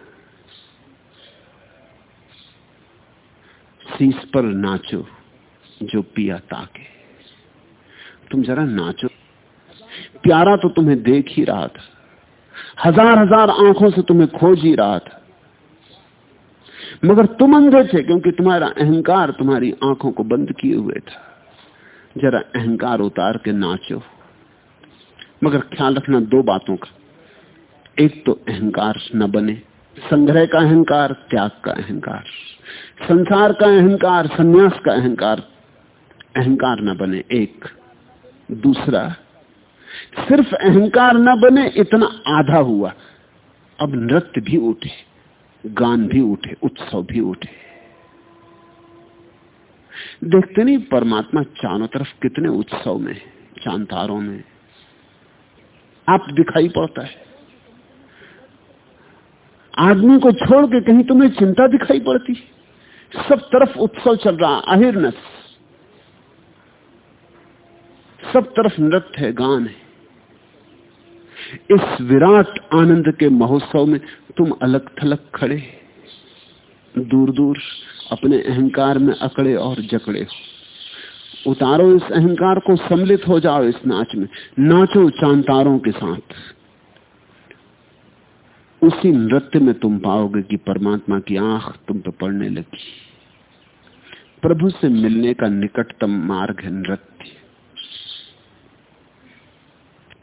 शीश पर नाचो जो पिया ताके। तुम जरा नाचो। प्यारा तो तुम्हें देख ही रहा था। हज़ार हज़ार आँखों से तुम्हें खोज ही रहा था। मगर तुम अंधे थे क्योंकि तुम्हारा अहंकार तुम्हारी आँखों को बंद किए हुए था। जरा अहंकार उतार के नाचो। मगर ख्याल रखना दो बातों का। एक तो अहंकार न बने। संग्रह का अहंकार, त्याग का अहंकार। संसार का अहंकार, संन्यास का अहंकार। अहंकार न बने। एक दूसरा, सिर्फ़ अहंकार न बने, इतना आधा हुआ। अब नृत्य भी उठे, गान भी उठे, उत्सव भी उठे। देखते नहीं, परमात्मा चारों तरफ़ कितने उत्सव में, चांतारों में। आप दिखाई पड़ता है। आदमी को छोड़ के कहीं तुम्हें चिंता दिखाई पड़ती। सब तरफ़ उत्सव चल रहा, अहिर्नस। सब तरफ़ नृत्य है, गान है। इस विराट आनंद के महोत्सव में तुम अलग थलग खड़े दूर दूर अपने अहंकार में अकड़े और जकड़े हो। उतारो इस अहंकार को, सम्मिलित हो जाओ इस नाच में। नाचो चांतारों के साथ। उसी नृत्य में तुम पाओगे कि परमात्मा की आँख तुम पे पड़ने लगी। प्रभु से मिलने का निकटतम मार्ग है नृत्य।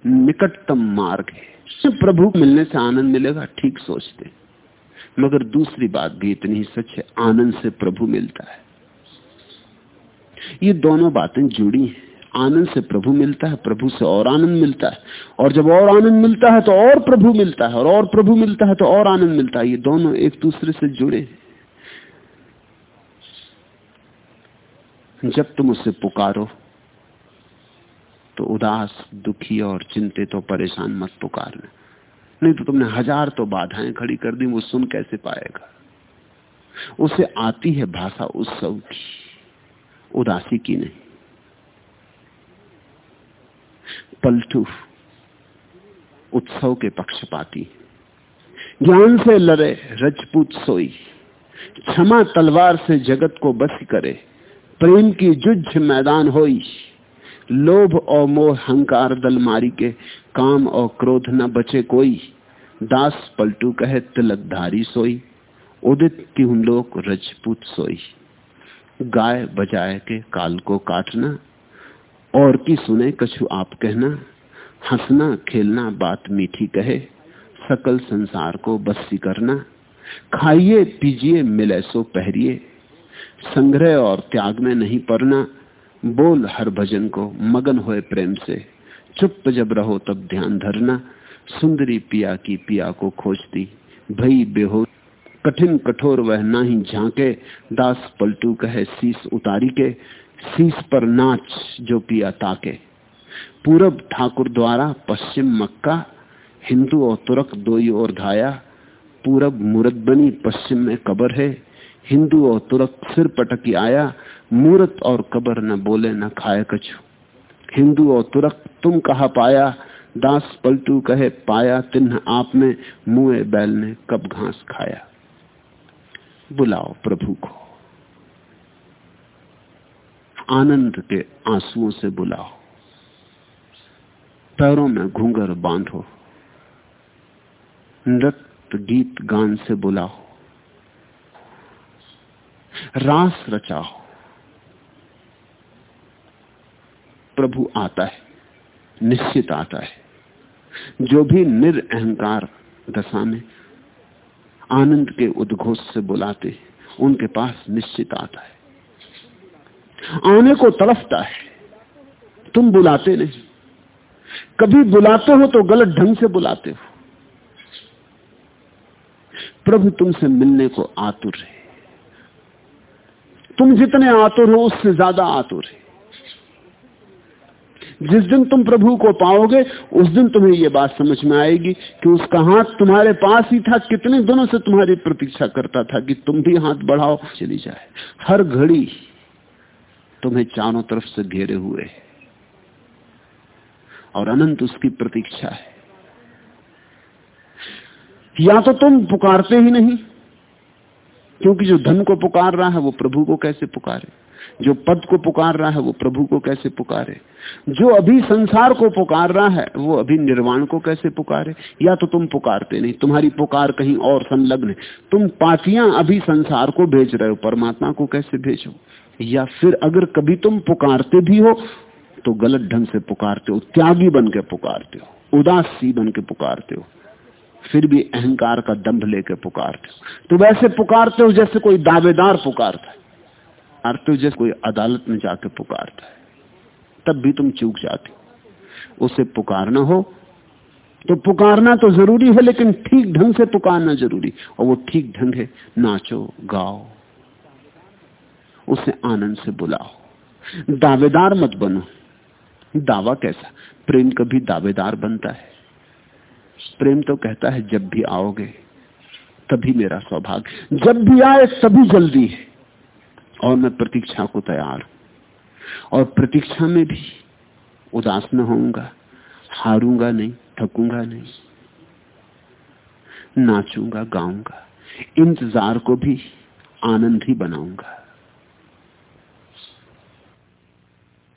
निकटतम मार्ग है। सिर्फ़ प्रभु मिलने से आनंद मिलेगा, ठीक सोचते मगर दूसरी बात भी इतनी ही सच है, आनंद से प्रभु मिलता है। ये दोनों बातें जुड़ी हैं। आनंद से प्रभु मिलता है, प्रभु से और आनंद मिलता है। और जब और आनंद मिलता है तो और प्रभु मिलता है, और और प्रभु मिलता है तो और आनंद मिलता है। ये दोनों एक दूसरे से जुड़े जब तुम उसे पुकारो तो उदास, दुखी और चिंतित और परेशान मत पुकारना नहीं तो तुमने हज़ार तो बाधाएँ खड़ी कर दी वो सुन कैसे पाएगा? उसे आती है भाषा उत्सव की, उदासी की नहीं। पलटू उत्सव के पक्षपाती ज्ञान से लड़े, रजपूत सोई। क्षमा तलवार से जगत को बस करे। प्रेम की जुझ मैदान होई। लोभ और मोह हंकार दल मारी के काम और क्रोध न बचे कोई। दास पलटू कहे तिलकधारी सोई। उदित की हम लोग रजपूत सोई। गाय बजाए के काल को काटना। और की सुने कछु आप कहना। हंसना, खेलना, बात मीठी कहे। सकल संसार को बस्सी करना। खाइए, पीजिए मिले सो पहरिए। संग्रह और त्याग में नहीं पड़ना। बोल हर भजन को मगन होए प्रेम से। चुप जब रहो तब ध्यान धरना। सुंदरी पिया की पिया को खोजती। भई बेहो, कठिन कठोर वह ना ही झांके। दास पलटू कहे शीस उतारी के शीस पर नाच जो पिया ताके। पूरब ठाकुर द्वारा पश्चिम मक्का। हिंदू और तुरक दो और धाया। पूरब मूरत बनी पश्चिम में कबर है। हिंदू और तुरक सिर पटकी आया। मूर्त और कबर न बोले न खाए कछु। हिंदू और तुरक, तुम कहा पाया? दास पलटू कहे, पाया तिन्ह आप में मुए बैल ने कब घास खाया। बुलाओ प्रभु को। आनंद के आंसुओं से बुलाओ। पैरों में घूंगर बांधो। नृत्य गीत गान से बुलाओ। रास रचाओ। प्रभु आता है, निश्चित आता है। जो भी निरअहकार दशा में आनंद के उद्घोष से बुलाते उनके पास निश्चित आता है। आने को तड़फता है, तुम बुलाते नहीं। कभी बुलाते हो तो गलत ढंग से बुलाते हो। प्रभु तुमसे मिलने को आतुर है। तुम जितने आतुर हो, उससे ज़्यादा आतुर है। जिस दिन तुम प्रभु को पाओगे, उस दिन तुम्हें यह बात समझ में आएगी कि उसका हाथ तुम्हारे पास ही था, कितने दिनों से तुम्हारी प्रतीक्षा करता था कि तुम भी हाथ बढ़ाओ, चली जाए। हर घड़ी तुम्हें चारों तरफ़ से घेरे हुए। और अनंत उसकी प्रतीक्षा है। या तो तुम पुकारते ही नहीं, क्योंकि जो धन को पुकार रहा है, वो प्रभु को कैसे पुकारे? जो पद को पुकार रहा है, वो प्रभु को कैसे पुकारे? जो अभी संसार को पुकार रहा है, वो अभी निर्वाण को कैसे पुकारे? या तो तुम पुकारते नहीं, तुम्हारी पुकार कहीं और संलग्न है। तुम पातियाँ अभी संसार को भेज रहे हो, परमात्मा को कैसे भेजो? या फिर अगर कभी तुम पुकारते भी हो तो गलत ढंग से पुकारते हो, त्यागी बन के पुकारते हो, उदासी बन के पुकारते हो, फिर भी अहंकार का दंभ लेके पुकारते हो। तो वैसे पुकारते हो जैसे कोई दावेदार पुकारता है। पुकारते हो जैसे कोई अदालत में जाके पुकारता है। तब भी तुम चूक जाते उसे पुकारना हो तो पुकारना तो ज़रूरी है, लेकिन ठीक ढंग से पुकारना ज़रूरी। और वो ठीक ढंग है, नाचो, गाओ। उसे आनंद से बुलाओ। दावेदार मत बनो। दावा कैसा? प्रेम कभी दावेदार बनता है। प्रेम तो कहता है, जब भी आओगे, तभी मेरा सौभाग्य। जब भी आए, तभी जल्दी है। और मैं प्रतीक्षा को तैयार हूँ। और प्रतीक्षा में भी उदास न होऊँगा, हारूँगा नहीं, थकूँगा नहीं, नाचूँगा, गाऊँगा, इंतज़ार को भी आनंद ही बनाऊँगा।